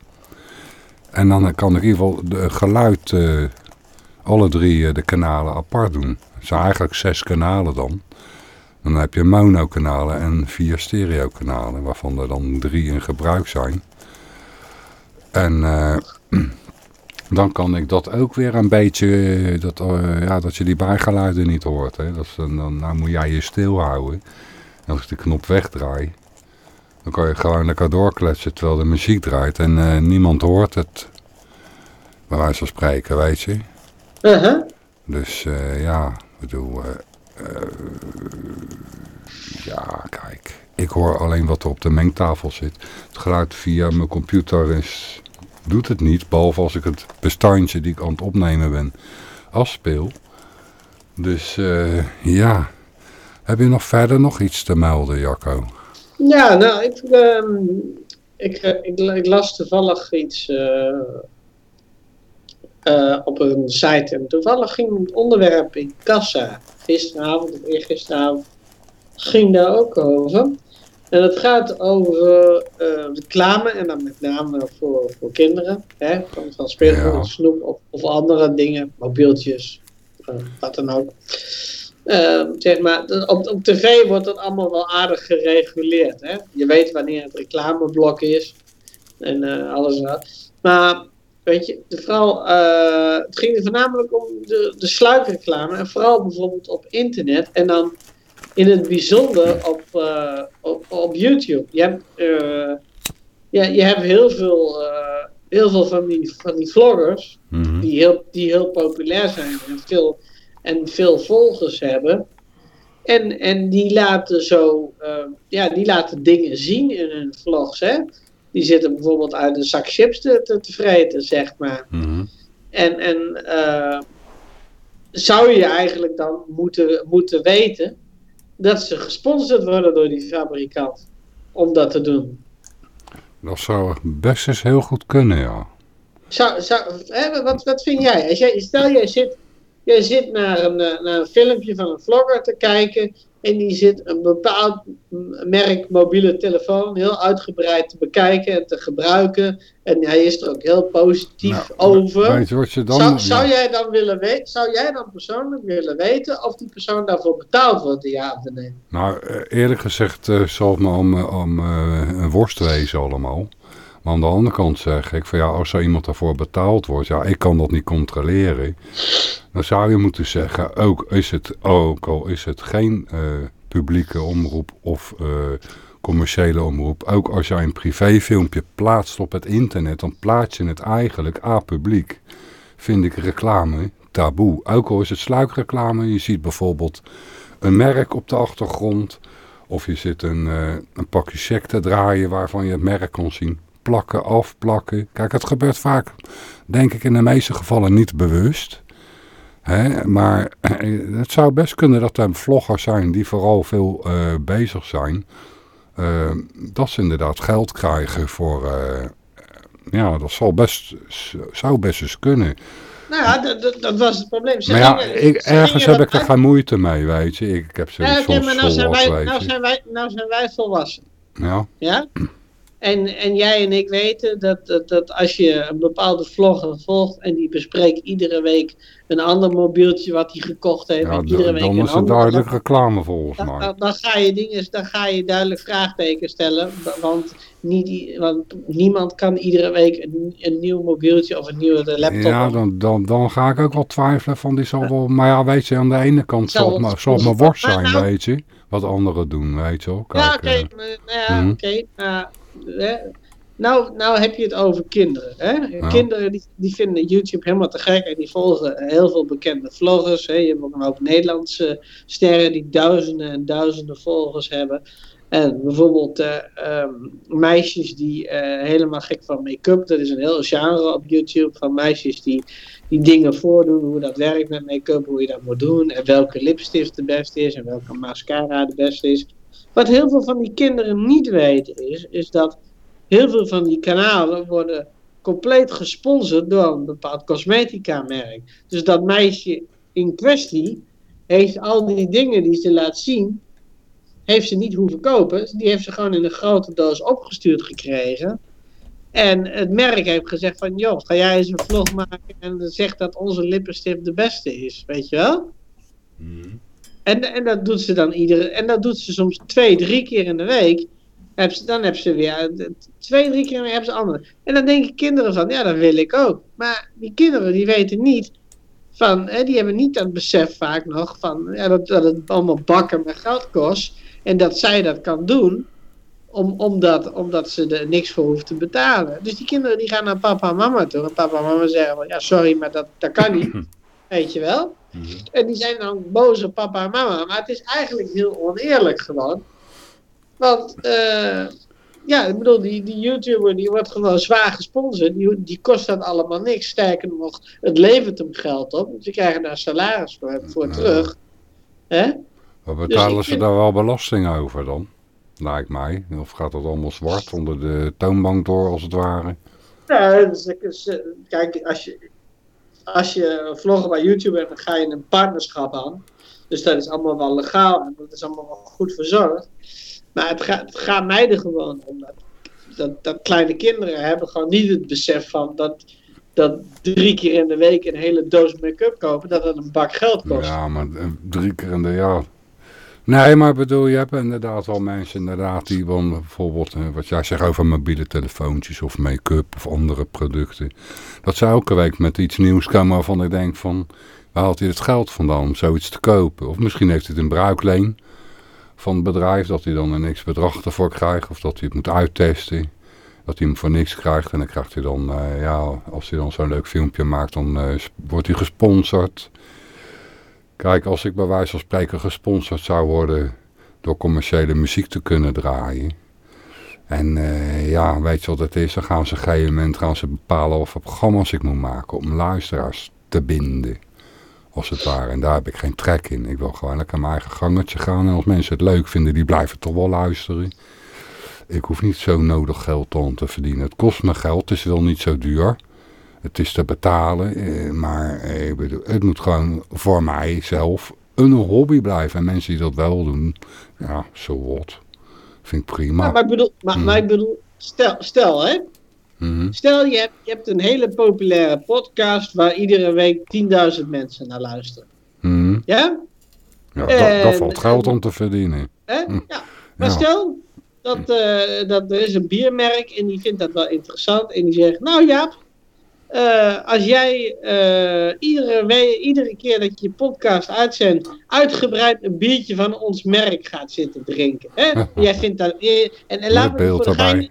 En dan kan ik in ieder geval de geluid, alle drie eh, de kanalen apart doen. Het zijn eigenlijk zes kanalen dan. Dan heb je mono-kanalen en vier stereo-kanalen, waarvan er dan drie in gebruik zijn. En eh, dan kan ik dat ook weer een beetje, eh, dat, ja, dat je die bijgeluiden niet hoort. Hè. Dat dan, nou moet jij je stilhouden. En als ik de knop wegdraai, dan kan je gewoon lekker doorkletsen terwijl de muziek draait. En niemand hoort het, bij wijze van spreken, weet je. Uh-huh. Dus eh, ja, ik bedoel, eh, eh, ja, kijk. Ik hoor alleen wat er op de mengtafel zit. Het geluid via mijn computer is, doet het niet, behalve als ik het bestandje die ik aan het opnemen ben afspeel. Dus ja, heb je nog verder nog iets te melden, Jacco? Ja, nou, ik, ehm, ik, ik, ik las toevallig iets eh, op een site. En toevallig ging het onderwerp in kassa, gisteravond of eergisteravond, ging daar ook over. En het gaat over eh, reclame, en dan met name voor, voor kinderen. Hè, van, van speelgoed, Ja. snoep of, of andere dingen, mobieltjes, eh, wat dan ook. Eh, zeg maar, op, op tv wordt dat allemaal wel aardig gereguleerd. Hè? Je weet wanneer het reclameblok is en alles wat. Maar weet je, de, vooral, eh, het ging er voornamelijk om de, de sluikreclame. En vooral bijvoorbeeld op internet. En dan in het bijzonder op, eh, op, op YouTube. Je hebt, eh, ja, je hebt heel veel, heel veel van, die, van die vloggers Mhm. die heel, die heel populair zijn en veel, en veel volgers hebben. En, en die laten zo, ja, die laten dingen zien in hun vlogs, hè. Die zitten bijvoorbeeld uit een zak chips te, te, te vreten, zeg maar. Mhm. En, en eh, zou je eigenlijk dan moeten, moeten weten dat ze gesponsord worden door die fabrikant om dat te doen. Dat zou best eens heel goed kunnen, ja. Zou, zou, hè, wat, wat vind jij? Als jij? Stel, jij zit, jij zit naar, een, eh, naar een filmpje van een vlogger te kijken. En die zit een bepaald merk mobiele telefoon heel uitgebreid te bekijken en te gebruiken. En hij is er ook heel positief Nou, over. Je dan... Zou, jij dan willen weten, zou jij dan persoonlijk willen weten of die persoon daarvoor betaald wordt, ja of nee? Nou, eh, eerlijk gezegd eh, zal het me om, eh, om een worst wezen allemaal. Maar aan de andere kant zeg ik van ja, als zo iemand daarvoor betaald wordt, ja, ik kan dat niet controleren. Dan zou je moeten zeggen, ook, is het, ook al is het geen eh, publieke omroep of eh, commerciële omroep, ook als jij een privéfilmpje plaatst op het internet, dan plaats je het eigenlijk a publiek. Vind ik reclame taboe. Ook al is het sluikreclame, je ziet bijvoorbeeld een merk op de achtergrond. Of je zit een, eh, een pakje check te draaien waarvan je het merk kan zien. Plakken, afplakken. Kijk, het gebeurt vaak, denk ik in de meeste gevallen niet bewust. Maar eh, het zou best kunnen dat er vloggers zijn die vooral veel eh, bezig zijn. eh, dat ze inderdaad geld krijgen voor... ja, dat zal best, zou best eens kunnen. Nou ja, dat, was het probleem. Ze Maar ja, gingen- ik, ze ergens heb ik er geen moeite mee, weet je. Ik heb Ja, zoiets oké, soms maar nou zijn, wij, nou, je. zijn wij, nou zijn wij volwassen. Ja, Ja? En, en jij en ik weten dat, dat, dat als je een bepaalde vlogger volgt en die bespreekt iedere week een ander mobieltje wat hij gekocht heeft. Ja, en iedere dan week dan een is het ander, duidelijk reclame volgens mij. dan, dan ga je dingen, dan ga je duidelijk vraagtekens stellen. wa- Want, niet, want niemand kan iedere week een, een nieuw mobieltje of een nieuwe laptop. Ja, dan, dan, dan ga ik ook wel twijfelen van die zal wel... Maar ja, weet je, aan de ene kant Zal het zal het maar worst zijn, nou- weet je. Wat anderen doen, weet je wel. Ja, oké. eh, mhm. hè, nou, nou heb je het over kinderen. Hè? Kinderen die, die vinden YouTube helemaal te gek en die volgen heel veel bekende vloggers. Hè? Je hebt ook een hoop Nederlandse sterren die duizenden en duizenden volgers hebben. En bijvoorbeeld eh, ehm, meisjes die eh, helemaal gek van make-up. Dat is een heel genre op YouTube van meisjes die, die dingen voordoen. Hoe dat werkt met make-up, hoe je dat moet doen. En welke lipstift de beste is en welke mascara de beste is. Wat heel veel van die kinderen niet weten is, is dat heel veel van die kanalen worden compleet gesponsord door een bepaald cosmetica merk. Dus dat meisje in kwestie heeft al die dingen die ze laat zien, heeft ze niet hoeven kopen. Die heeft ze gewoon in een grote doos opgestuurd gekregen. En het merk heeft gezegd van, joh, ga jij eens een vlog maken en zeg dat onze lippenstift de beste is, weet je wel? En, en dat doet ze dan iedere, en dat doet ze soms twee, drie keer in de week. Heb ze, dan hebben ze weer, eh, twee, drie keer hebben ze andere. En dan denken kinderen van, ja, dat wil ik ook. Maar die kinderen die weten niet van, hè, die hebben niet dat besef vaak nog van, ja, dat, dat het allemaal bakken met geld kost. En dat zij dat kan doen, om, omdat, omdat ze er niks voor hoeft te betalen. Dus die kinderen die gaan naar papa en mama toe. En papa en mama zeggen van, ja, sorry, maar dat, dat kan niet. Weet je wel? En die zijn dan boos op papa en mama. Maar het is eigenlijk heel oneerlijk gewoon. Want, eh, ja, ik bedoel, die, die YouTuber die wordt gewoon zwaar gesponsord. Die, die kost dat allemaal niks. Sterker nog, het levert hem geld op. Ze krijgen daar salaris voor, voor terug. Hè? Wat Dus betalen ze daar wel belasting over dan? Lijkt mij. Of gaat dat allemaal zwart onder de toonbank door als het ware? Ja, dus kijk, als je, als je vlogger bij YouTube bent, dan ga je een partnerschap aan. Dus dat is allemaal wel legaal en dat is allemaal wel goed verzorgd. Maar het, gaat mij er gewoon om. Dat, dat, kleine kinderen hebben gewoon niet het besef van dat, dat drie keer in de week een hele doos make-up kopen, dat dat een bak geld kost. Ja, maar eh, drie keer in de jaar. Nee, maar bedoel, je hebt inderdaad wel mensen inderdaad die bijvoorbeeld, eh, wat jij zegt over mobiele telefoontjes of make-up of andere producten. Dat ze elke week met iets nieuws komen waarvan ik denk van, waar haalt hij het geld vandaan om zoiets te kopen? Of misschien heeft het in bruikleen van het bedrijf, dat hij dan een niks bedrag ervoor krijgt of dat hij het moet uittesten. Dat hij hem voor niks krijgt en dan krijgt hij dan, eh, ja, als hij dan zo'n leuk filmpje maakt, dan eh, wordt hij gesponsord. Kijk, als ik bij wijze van spreken gesponsord zou worden door commerciële muziek te kunnen draaien. En eh, ja, weet je wat het is? Dan gaan ze op een gegeven moment bepalen wat voor programma's ik moet maken om luisteraars te binden. Als het ware. En daar heb ik geen trek in. Ik wil gewoon lekker mijn eigen gangetje gaan. En als mensen het leuk vinden, die blijven toch wel luisteren. Ik hoef niet zo nodig geld aan te verdienen. Het kost me geld, het is wel niet zo duur. Het is te betalen, eh, maar eh, ik bedoel, het moet gewoon voor mijzelf een hobby blijven. En mensen die dat wel doen, ja, zo wat. Vind ik prima. Maar, maar, ik bedoel, maar, maar ik bedoel, stel, stel hè, Mhm. Stel, je hebt, je hebt een hele populaire podcast waar iedere week 10.000 mensen naar luisteren. Mhm. Ja? Ja, En- valt geld om te verdienen. Hè? Ja. Maar Ja. stel dat, eh, dat er is een biermerk en die vindt dat wel interessant en die zegt, nou Jaap, eh, als jij eh, iedere, we- iedere keer dat je je podcast uitzendt, uitgebreid een biertje van ons merk gaat zitten drinken. Hè? jij vindt dat, en, en Met we voor de gein,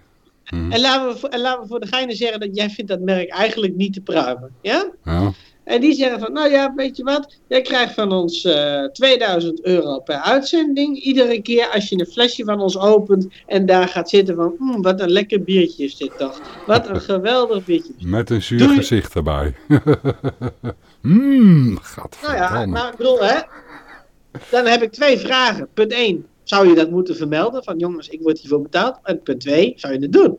Mhm. en laten we, voor- en laten we voor de geinen zeggen dat jij vindt dat merk eigenlijk niet te pruimen. Ja? Ja. En die zeggen van, nou ja, weet je wat, jij krijgt van ons eh 2000 euro per uitzending. Iedere keer als je een flesje van ons opent en daar gaat zitten van, "Mm, wat een lekker biertje is dit toch. Wat een geweldig biertje. Met een zuur Doei. gezicht erbij. Mmm, gaat Nou ja, maar ik bedoel, hè, dan heb ik twee vragen. Punt 1, zou je dat moeten vermelden? Van jongens, ik word hiervoor betaald. En punt 2, zou je het doen?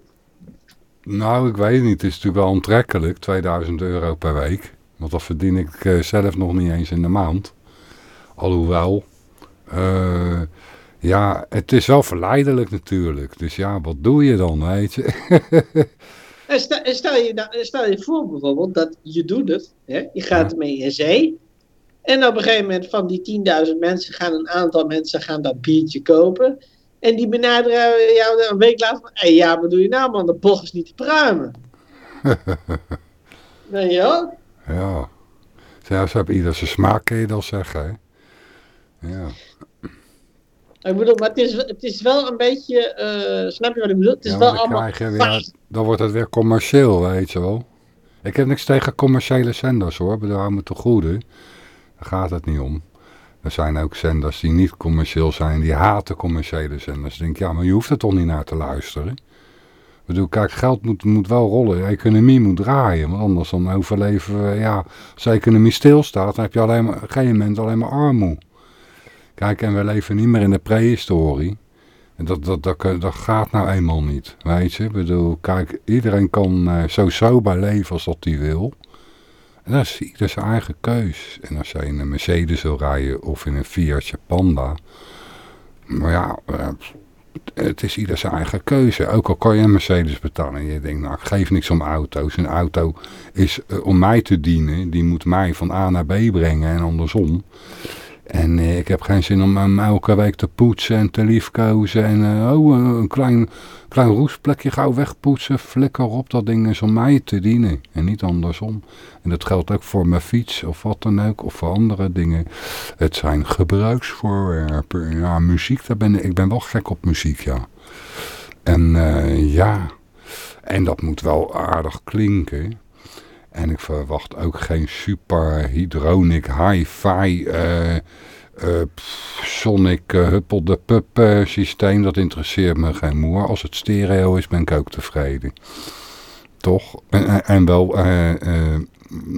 Nou, ik weet niet. Het is natuurlijk wel aantrekkelijk, 2000 euro per week. Want dat verdien ik eh, zelf nog niet eens in de maand. Alhoewel, eh, Ja, het is wel verleidelijk natuurlijk. Dus ja, wat doe je dan, weet je? En stel, stel, je, nou- stel je voor bijvoorbeeld dat je doet het. Hè? Je gaat ermee in zee. En op een gegeven moment van die 10.000 mensen gaan een aantal mensen gaan dat biertje kopen. En die benaderen jou een week later van... Hey, ja, wat doe je nou man? De bocht is niet te pruimen. Weet je wel? ja. Ja, ze hebben ieder zijn smaak, kun je dan zeggen, hè? Ja. Ik bedoel, maar het is, het is wel een beetje... eh, snap je wat ik bedoel? Het is ja, wel allemaal... weer, dan wordt het weer commercieel, weet je wel. Ik heb niks tegen commerciële zenders, hoor. Bedoel, hou me te goede. Gaat het niet om. Er zijn ook zenders die niet commercieel zijn, die haten commerciële zenders. Dan denk ik, ja, maar je hoeft er toch niet naar te luisteren. Ik bedoel, kijk, geld moet, moet wel rollen. De economie moet draaien. Want anders dan overleven we, ja, als de economie stilstaat, dan heb je alleen maar, op een gegeven moment alleen maar armoede. Kijk, en we leven niet meer in de prehistorie. En dat, dat, dat, dat gaat nou eenmaal niet, weet je. Ik bedoel, kijk, iedereen kan eh, zo sober leven als dat hij wil. Dat is ieder zijn eigen keus. En als jij in een Mercedes wil rijden of in een Fiatje Panda. Maar ja, eh, het is ieder zijn eigen keuze. Ook al kan je een Mercedes betalen en je denkt, nou ik geef niks om auto's. Een auto is eh, om mij te dienen. Die moet mij van A naar B brengen en andersom. En eh, ik heb geen zin om hem elke week te poetsen en te liefkozen. En eh, oh, eh, een klein, klein roestplekje gauw wegpoetsen. Flikker op, dat ding is om mij te dienen. En niet andersom. En dat geldt ook voor mijn fiets of wat dan ook. Of voor andere dingen. Het zijn gebruiksvoorwerpen. Ja, muziek, daar ben ik, ben wel gek op muziek, ja. En eh, ja, en dat moet wel aardig klinken. En ik verwacht ook geen super hydronic hi-fi eh, eh, pff, sonic uh, huppel de pup eh, systeem. Dat interesseert me geen moer. Als het stereo is ben ik ook tevreden. Toch? En, en, wel eh, eh,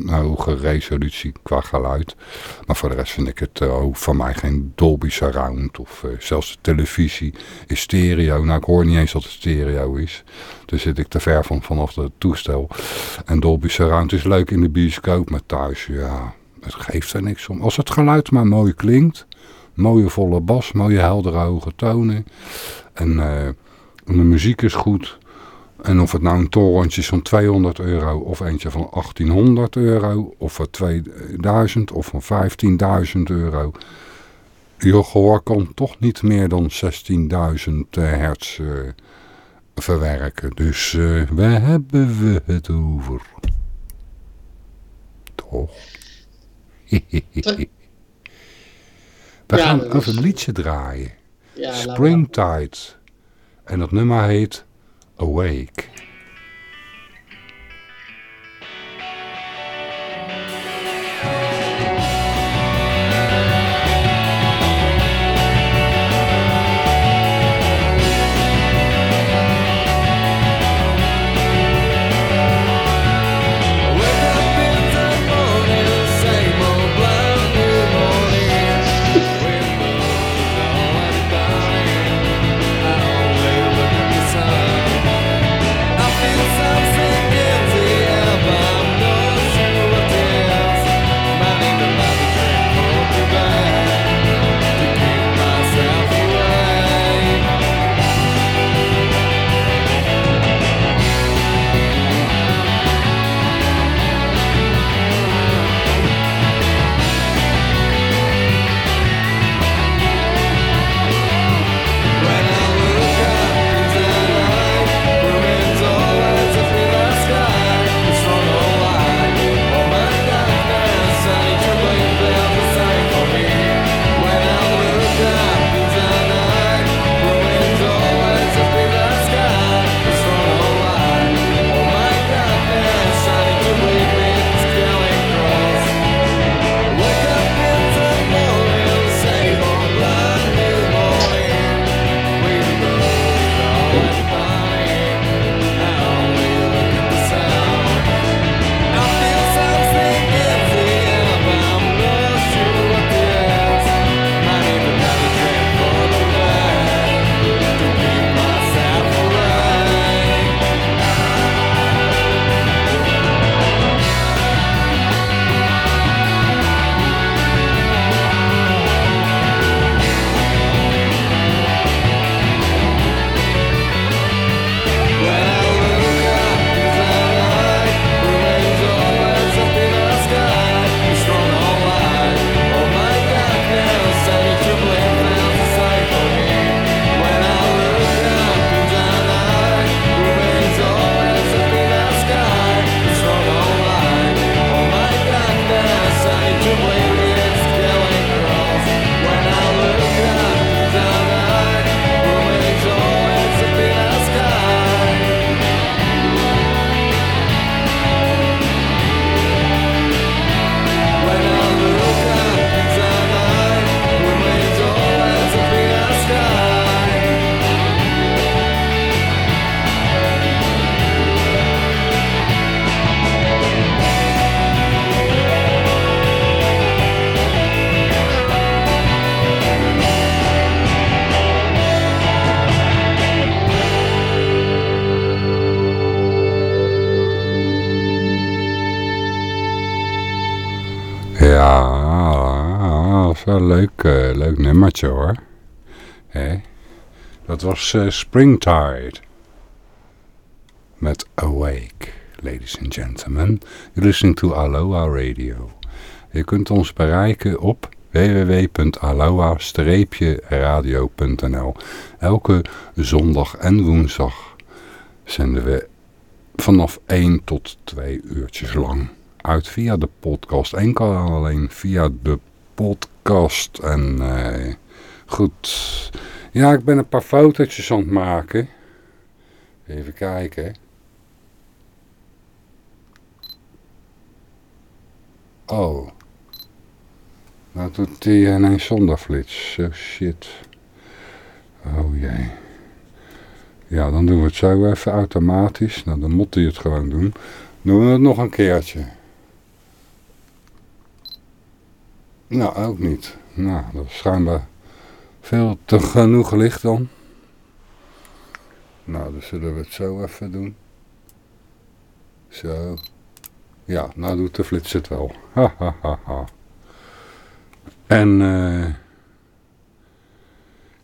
hoge resolutie qua geluid. Maar voor de rest vind ik het eh, ook van mij geen Dolby Surround. Of eh, zelfs de televisie is stereo. Nou, ik hoor niet eens dat het stereo is. Dus zit ik te ver van vanaf het toestel. En Dolby Surround is leuk in de bioscoop, maar thuis, ja, het geeft er niks om. Als het geluid maar mooi klinkt, mooie volle bas, mooie heldere hoge tonen. En, eh, en de muziek is goed. En of het nou een torentje is van 200 euro of eentje van 1800 euro of van 2000 of van 15.000 euro. Je gehoor kan toch niet meer dan 16.000 hertz eh, verwerken. Dus eh, waar hebben we het over? Toch? we Ja, gaan is- een liedje draaien. Ja. Springtide. En dat nummer heet Awake. Eh, leuk nummertje hoor. Dat was eh, Springtide. Met Awake, ladies and gentlemen. You're listening to Aloha Radio. Je kunt ons bereiken op www.aloha-radio.nl Elke zondag en woensdag zenden we vanaf 1 tot 2 uurtjes lang uit via de podcast. Enkel en alleen via de podcast. En eh, goed. Ja, ik ben een paar fotootjes aan het maken. Even kijken. Oh. Nou doet hij ineens zonder flits. Oh shit. Oh jee. Ja, dan doen we het zo even automatisch. Nou, dan moet hij het gewoon doen. Doen we het nog een keertje. Nou, ook niet. Nou, dat is schijnbaar veel te genoeg licht dan. Nou, dan zullen we het zo even doen. Zo. Ja, nou doet de flits het wel. Ha, ha, ha, ha. En, eh...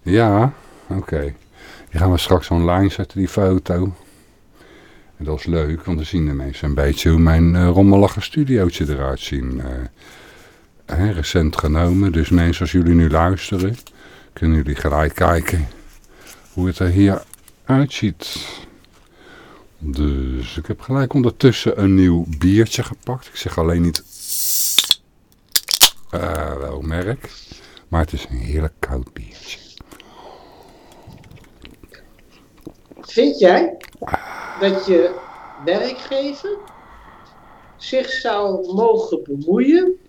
ja, oké. Die gaan we straks online zetten, die foto. En dat is leuk, want dan zien de mensen een beetje hoe mijn uh, rommelige studiootje eruit zien. Uh, hè, recent genomen, dus mensen als jullie nu luisteren, kunnen jullie gelijk kijken hoe het er hier uitziet. Dus ik heb gelijk ondertussen een nieuw biertje gepakt. Ik zeg alleen niet uh, welk merk, maar het is een heerlijk koud biertje. Vind jij dat je werkgever zich zou mogen bemoeien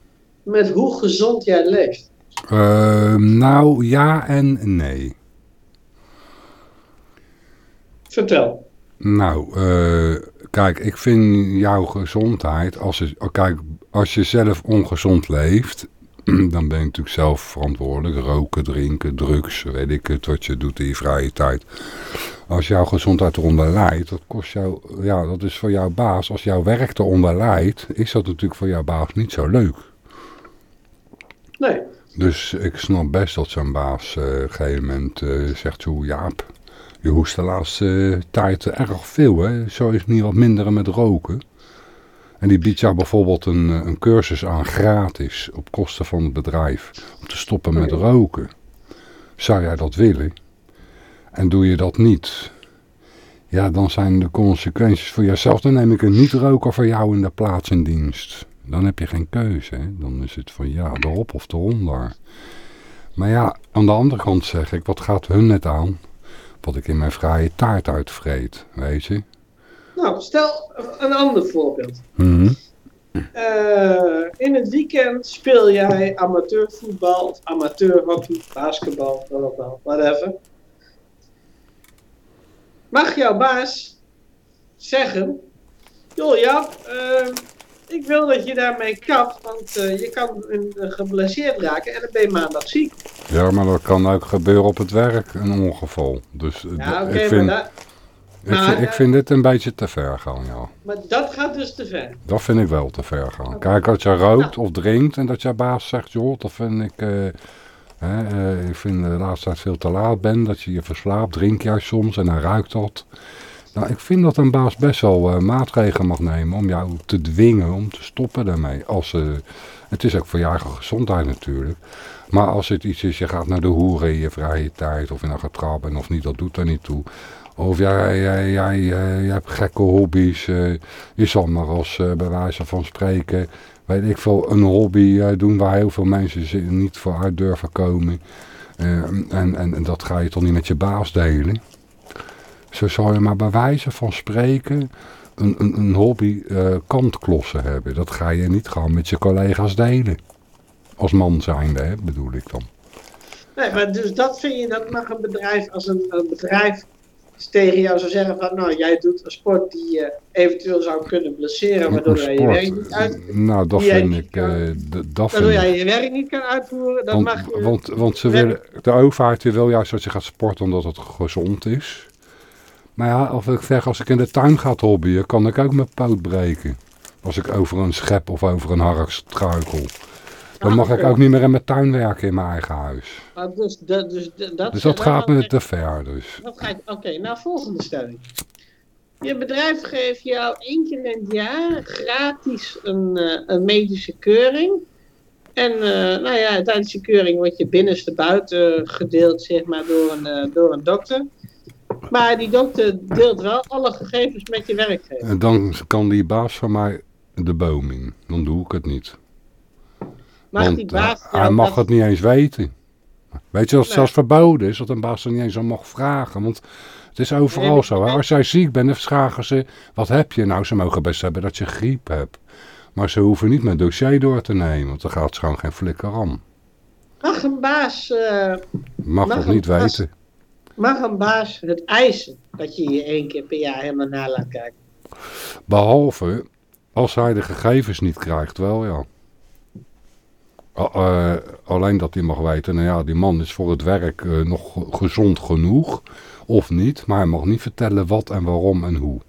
met hoe gezond jij leeft? Uh, nou, ja en nee. Vertel. Nou, uh, kijk, ik vind jouw gezondheid, als je, kijk, als je zelf ongezond leeft, dan ben je natuurlijk zelf verantwoordelijk. Roken, drinken, drugs, weet ik het, wat je doet in je vrije tijd. Als jouw gezondheid eronder leidt, dat kost jou, ja, dat is voor jouw baas. Als jouw werk eronder leidt, is dat natuurlijk voor jouw baas niet zo leuk. Nee. Dus ik snap best dat zo'n baas uh, op een gegeven moment uh, zegt zo, Jaap, je hoest de laatste uh, tijd erg veel, hè. Zo is het niet wat minder met roken. En die biedt jou bijvoorbeeld een, een cursus aan gratis op kosten van het bedrijf om te stoppen met roken. Zou jij dat willen? En doe je dat niet? Ja, dan zijn de consequenties voor jezelf. Dan neem ik een niet-roker voor jou in de plaats in dienst. Dan heb je geen keuze. Hè? Dan is het van ja, erop of eronder. Maar ja, aan de andere kant zeg ik, wat gaat hun net aan? Wat ik in mijn vrije taart uitvreet, weet je? Nou, stel een ander voorbeeld. Mm -hmm. uh, in het weekend speel jij amateurvoetbal of amateurhockey, basketbal, whatever. Mag jouw baas zeggen, joh Jap, uh, ik wil dat je daarmee kapt, want uh, je kan geblesseerd raken en dan ben je maandag ziek. Ja, maar dat kan ook gebeuren op het werk, een ongeval. Dus ja, okay, ik vind... maar Ik, vind, ik vind dit een beetje te ver gaan, ja. Maar dat gaat dus te ver? Dat vind ik wel te ver gaan. Okay. Kijk, als je rookt nou. of drinkt en dat je baas zegt, joh, dat vind ik... Uh, hè, uh, ik vind de laatste tijd veel te laat ben, dat je je verslaapt, drink jij soms en dan ruikt dat. Nou, ik vind dat een baas best wel uh, maatregelen mag nemen om jou te dwingen om te stoppen daarmee. Als, het is ook voor je eigen gezondheid natuurlijk. Maar als het iets is, je gaat naar de hoeren in je vrije tijd of je nou gaat trappen of niet, dat doet er niet toe. Of jij, jij, jij, jij hebt gekke hobby's. Uh, je zal maar als bij wijze van spreken, weet ik veel, een hobby doen waar heel veel mensen niet voor uit durven komen. en, en, en dat ga je toch niet met je baas delen. Zo zal je maar bij wijze van spreken een, een, een hobby kantklossen hebben. Dat ga je niet gewoon met je collega's delen. Als man zijnde, hè, bedoel ik dan. Nee, maar dus dat vind je, dat mag een bedrijf als een, een bedrijf tegen jou zou zeggen van, nou, jij doet een sport die je eventueel zou kunnen blesseren, waardoor jij je werk niet uit... Nou, dat vind ik... Kan, uh, dat waardoor jij je werk niet kan uitvoeren, dan want, mag je... Want, want ze willen, de overheid wil juist dat je gaat sporten omdat het gezond is. Maar ja, of ik zeg, als ik in de tuin ga hobbyen, kan ik ook mijn poot breken. Als ik over een schep of over een hark struikel. Dan mag ik ook niet meer in mijn tuin werken in mijn eigen huis. Maar Dus, dat, dus, dat, Dus dat gaat me te ver dus. Oké, nou volgende stelling. Je bedrijf geeft jou één keer in het jaar gratis een, eh, een medische keuring. En eh, nou ja, tijdens die keuring word je binnenste buiten gedeeld, zeg maar, door een, eh, door een dokter. Maar die dokter deelt wel alle gegevens met je werkgever. En dan kan die baas van mij de boom in. Dan doe ik het niet. Mag Want die baas hij jou mag dat- het niet eens weten. Weet je dat het Nee. zelfs verboden is dat een baas er niet eens aan mag vragen? Want het is overal Nee, zo. Hè? Als jij ziek bent, dan vragen ze, wat heb je? Nou, ze mogen best hebben dat je griep hebt. Maar ze hoeven niet mijn dossier door te nemen, want dan gaat ze gewoon geen flikker aan. Mag een baas, eh, Mag, Mag een niet baas- weten. Mag een baas het eisen dat je je één keer per jaar helemaal na laat kijken? Behalve als hij de gegevens niet krijgt, wel ja. Eh, alleen dat hij mag weten, nou ja, die man is voor het werk eh, nog ge- gezond genoeg, of niet. Maar hij mag niet vertellen wat en waarom en hoe.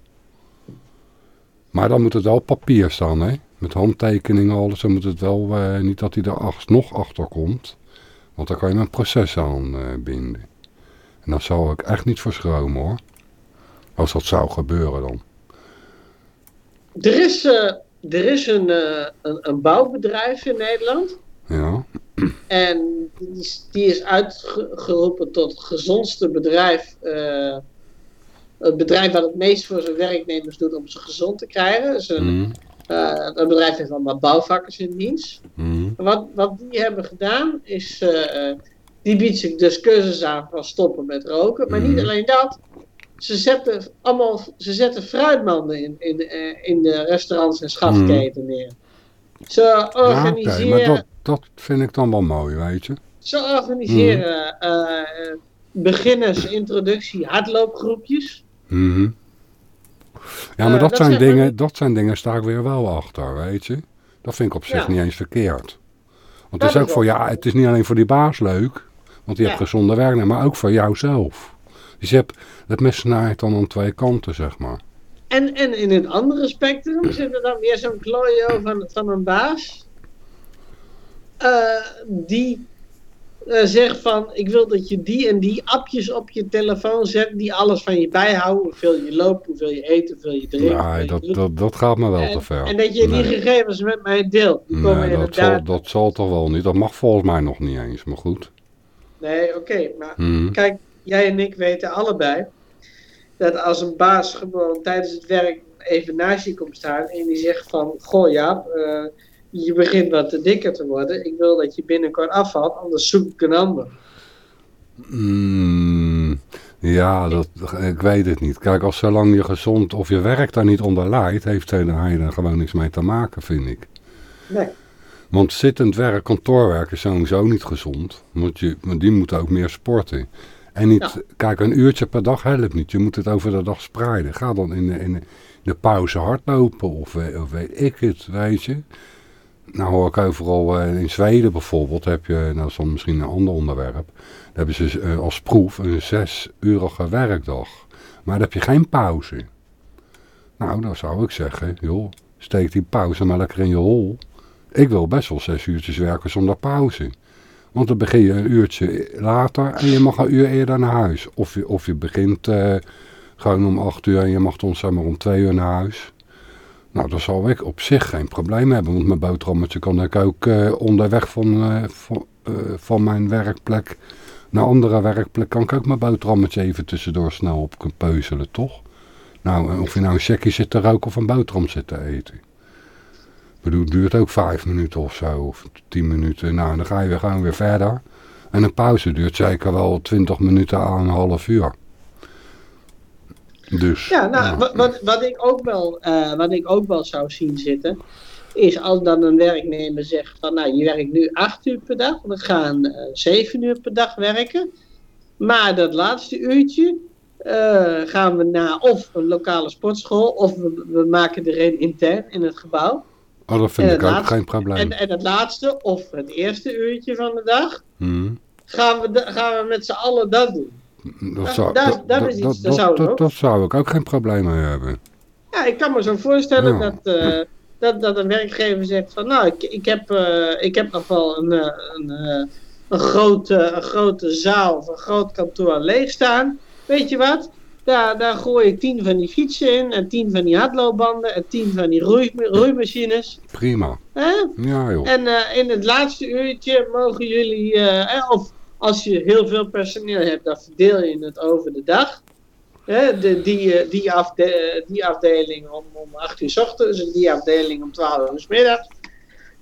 Maar dan moet het wel papier staan, hè. Met handtekeningen alles, dan moet het wel, eh, niet dat hij er nog achter komt. Want dan kan je een proces aan binden. En daar zou ik echt niet voor schromen, hoor. Als dat zou gebeuren dan. Er is, eh, er is een, eh, een, een bouwbedrijf in Nederland. Ja. En die is, die is uitgeroepen tot het gezondste bedrijf. eh, het bedrijf wat het meest voor zijn werknemers doet om ze gezond te krijgen. Dus een, Mm, dat bedrijf heeft allemaal bouwvakkers in dienst. mm, Wat, wat die hebben gedaan is. Die biedt zich dus cursus aan van stoppen met roken. Maar niet Mhm. alleen dat. Ze zetten, allemaal, ze zetten fruitmanden in, in, eh, in de restaurants en schafketen neer. Ze Mhm. Ja, organiseren, maar dat, dat vind ik dan wel mooi, weet je. ze organiseren Mhm. eh, beginners, introductie, hardloopgroepjes. Mhm. Ja, maar Eh, dat, dat zijn zijn dingen, dat zijn dingen, sta ik weer wel achter, weet je. Dat vind ik op zich Ja. niet eens verkeerd. Want Dat het is ook voor ja, het is niet alleen voor die baas leuk, want die Ja. heeft gezonde werk, maar ook voor jouzelf. Dus je hebt het mes snijdt dan aan twee kanten, zeg maar. En, en in het andere spectrum zit er dan weer zo'n klojo van, van een baas. eh, die eh, zegt van, ik wil dat je die en die appjes op je telefoon zet, die alles van je bijhouden. Hoeveel je loopt, hoeveel je eet, hoeveel je drinkt. Nee, je dat, dat, dat gaat me wel en, te ver. en dat je die Nee. gegevens met mij deelt. Die Nee, dat inderdaad... zal, dat zal toch wel niet. Dat mag volgens mij nog niet eens, maar goed. Nee, oké, maar Mhm. kijk, jij en ik weten allebei dat als een baas gewoon tijdens het werk even naast je komt staan en die zegt van, goh Jaap, eh, je begint wat te dikker te worden, ik wil dat je binnenkort afvalt, anders zoek ik een ander. Mm, ja, dat, ik weet het niet. Kijk, als zolang je gezond of je werk daar niet onder lijdt, heeft hij er gewoon niks mee te maken, vind ik. Nee. Want zittend werk, kantoorwerk is sowieso niet gezond. Want, je, want die moeten ook meer sporten. En niet, Ja. kijk, een uurtje per dag helpt niet. Je moet het over de dag spreiden. Ga dan in de, in de, de pauze hardlopen of, we- of weet ik het, weet je. Nou hoor ik overal, eh, in Zweden bijvoorbeeld, heb je, nou dat is dan misschien een ander onderwerp. Daar hebben ze eh, als proef een zesurige werkdag. Maar dan heb je geen pauze. Nou, dan zou ik zeggen, joh, steek die pauze maar lekker in je hol. Ik wil best wel zes uurtjes werken zonder pauze. Want dan begin je een uurtje later en je mag een uur eerder naar huis. Of je, of je begint eh, gewoon om acht uur en je mag dan zeg maar om twee uur naar huis. Nou, dan zal ik op zich geen probleem hebben. Want mijn boterhammetje kan ik ook eh, onderweg van, eh, van, van mijn werkplek naar andere werkplek. Kan ik ook mijn boterhammetje even tussendoor snel op kunnen peuzelen, toch? Nou, of je nou een checkie zit te roken of een boterham zit te eten. Bedoel, het duurt ook vijf minuten of zo, of tien minuten. Nou, dan ga je weer gewoon weer verder. En een pauze duurt zeker wel twintig minuten aan een half uur. Dus, Ja, nou, Wat, wat, wat, ik ook wel, eh, wat ik ook wel zou zien zitten, is als dan een werknemer zegt van, nou, je werkt nu acht uur per dag, we gaan eh, zeven uur per dag werken, maar dat laatste uurtje eh, gaan we naar of een lokale sportschool, of we, we maken er een intern in het gebouw. Oh, dat vind en ik het ook laatste- geen probleem. En, en het laatste, of het eerste uurtje van de dag, Hmm. gaan we, gaan we met z'n allen dat doen. Dat, Dat- zou, dat- dat, dat dat, is iets, dat, zou dat, ik ook- dat zou ik ook geen probleem mee hebben. Ja, ik kan me zo voorstellen Ja. dat, eh, dat, dat een werkgever zegt van, nou, ik, ik, heb, eh, ik heb nog wel een, eh, een, een, grote, een grote zaal of een groot kantoor leeg staan. Weet je wat? Daar, daar gooi ik tien van die fietsen in en tien van die hardloopbanden en tien van die roei, roeimachines. Prima. Hè? Ja, joh. En eh, in het laatste uurtje mogen jullie, eh, eh, of als je heel veel personeel hebt, dan verdeel je het over de dag. Hè, de, die, eh, die, afde die afdeling om, om 8 uur s ochtends en die afdeling om 12 uur s middags.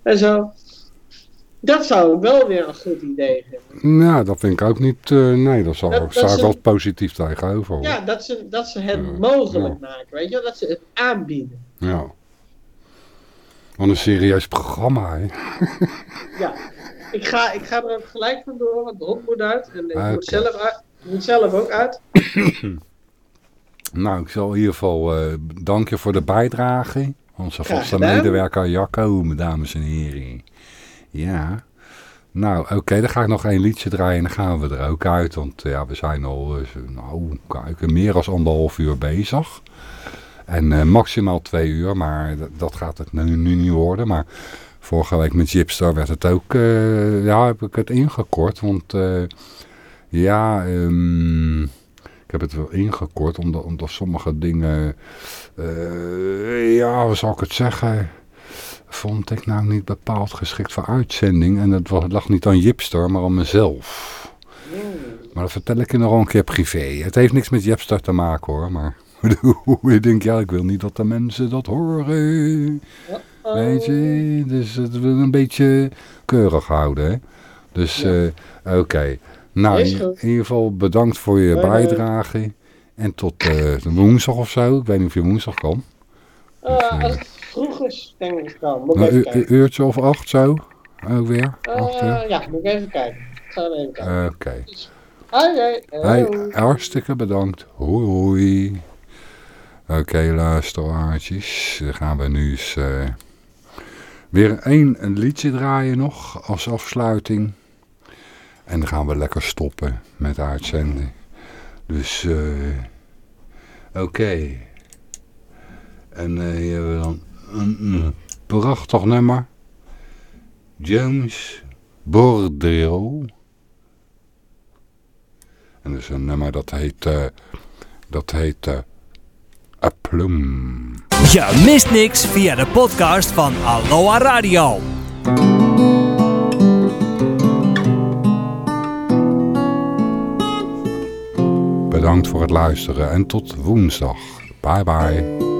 En zo. Dat zou ik wel weer een goed idee vinden. Nou, dat vind ik ook niet... eh, nee, dat zou, Dat- dat sta ik wel positief tegenover. hoor. Ja, dat ze, dat ze het mogelijk ja. maken, weet je dat ze het aanbieden. Ja. Wat een serieus programma, hè. Ja, ik ga, ik ga er ook gelijk vandoor, want de hond moet uit. En ik Oké. moet, zelf uit, moet zelf ook uit. Nou, ik zal in ieder geval eh danken voor de bijdrage. Onze vaste medewerker Jacco, dames en heren. Ja. Nou, oké, dan ga ik nog één liedje draaien en dan gaan we er ook uit. Want ja, we zijn al, eh, nou, kijk, meer dan anderhalf uur bezig. En eh, maximaal twee uur, maar dat, gaat het nu, nu niet worden. Maar vorige week met Jipstar werd het ook, eh, ja, heb ik het ingekort. Want ja, ehm, ik heb het wel ingekort, omdat, omdat sommige dingen, ja, hoe zal ik het zeggen, vond ik nou niet bepaald geschikt voor uitzending. En dat lag niet aan Jipster, maar aan mezelf. Maar dat vertel ik je nog een keer privé. Het heeft niks met Jipster te maken hoor, maar ik denk, ja, ik wil niet dat de mensen dat horen. Weet je, dus het wil een beetje keurig houden. Hè? Dus, eh, oké. Nou, in, ieder geval bedankt voor je bijdrage. En tot eh, woensdag of zo. Ik weet niet of je woensdag kan. Eh, als het vroeg is, denk ik wel. Moet even kijken. uurtje of acht zo. Ook weer. Acht Eh, ja, moet ik even kijken. Ik ga even kijken. Oké. Hoi, hoi. Hey, hartstikke bedankt. Hoi hoi. Oké, luisteraartjes. Dan gaan we nu eens eh, weer één een liedje draaien nog als afsluiting. En dan gaan we lekker stoppen met uitzenden. Dus, eh oké. En eh, hier hebben we dan een, prachtig nummer. James Bordeaux. En dat is een nummer dat heet, eh dat heet eh A Plum. Je mist niks via de podcast van Aloha Radio. Bedankt voor het luisteren en tot woensdag. Bye bye.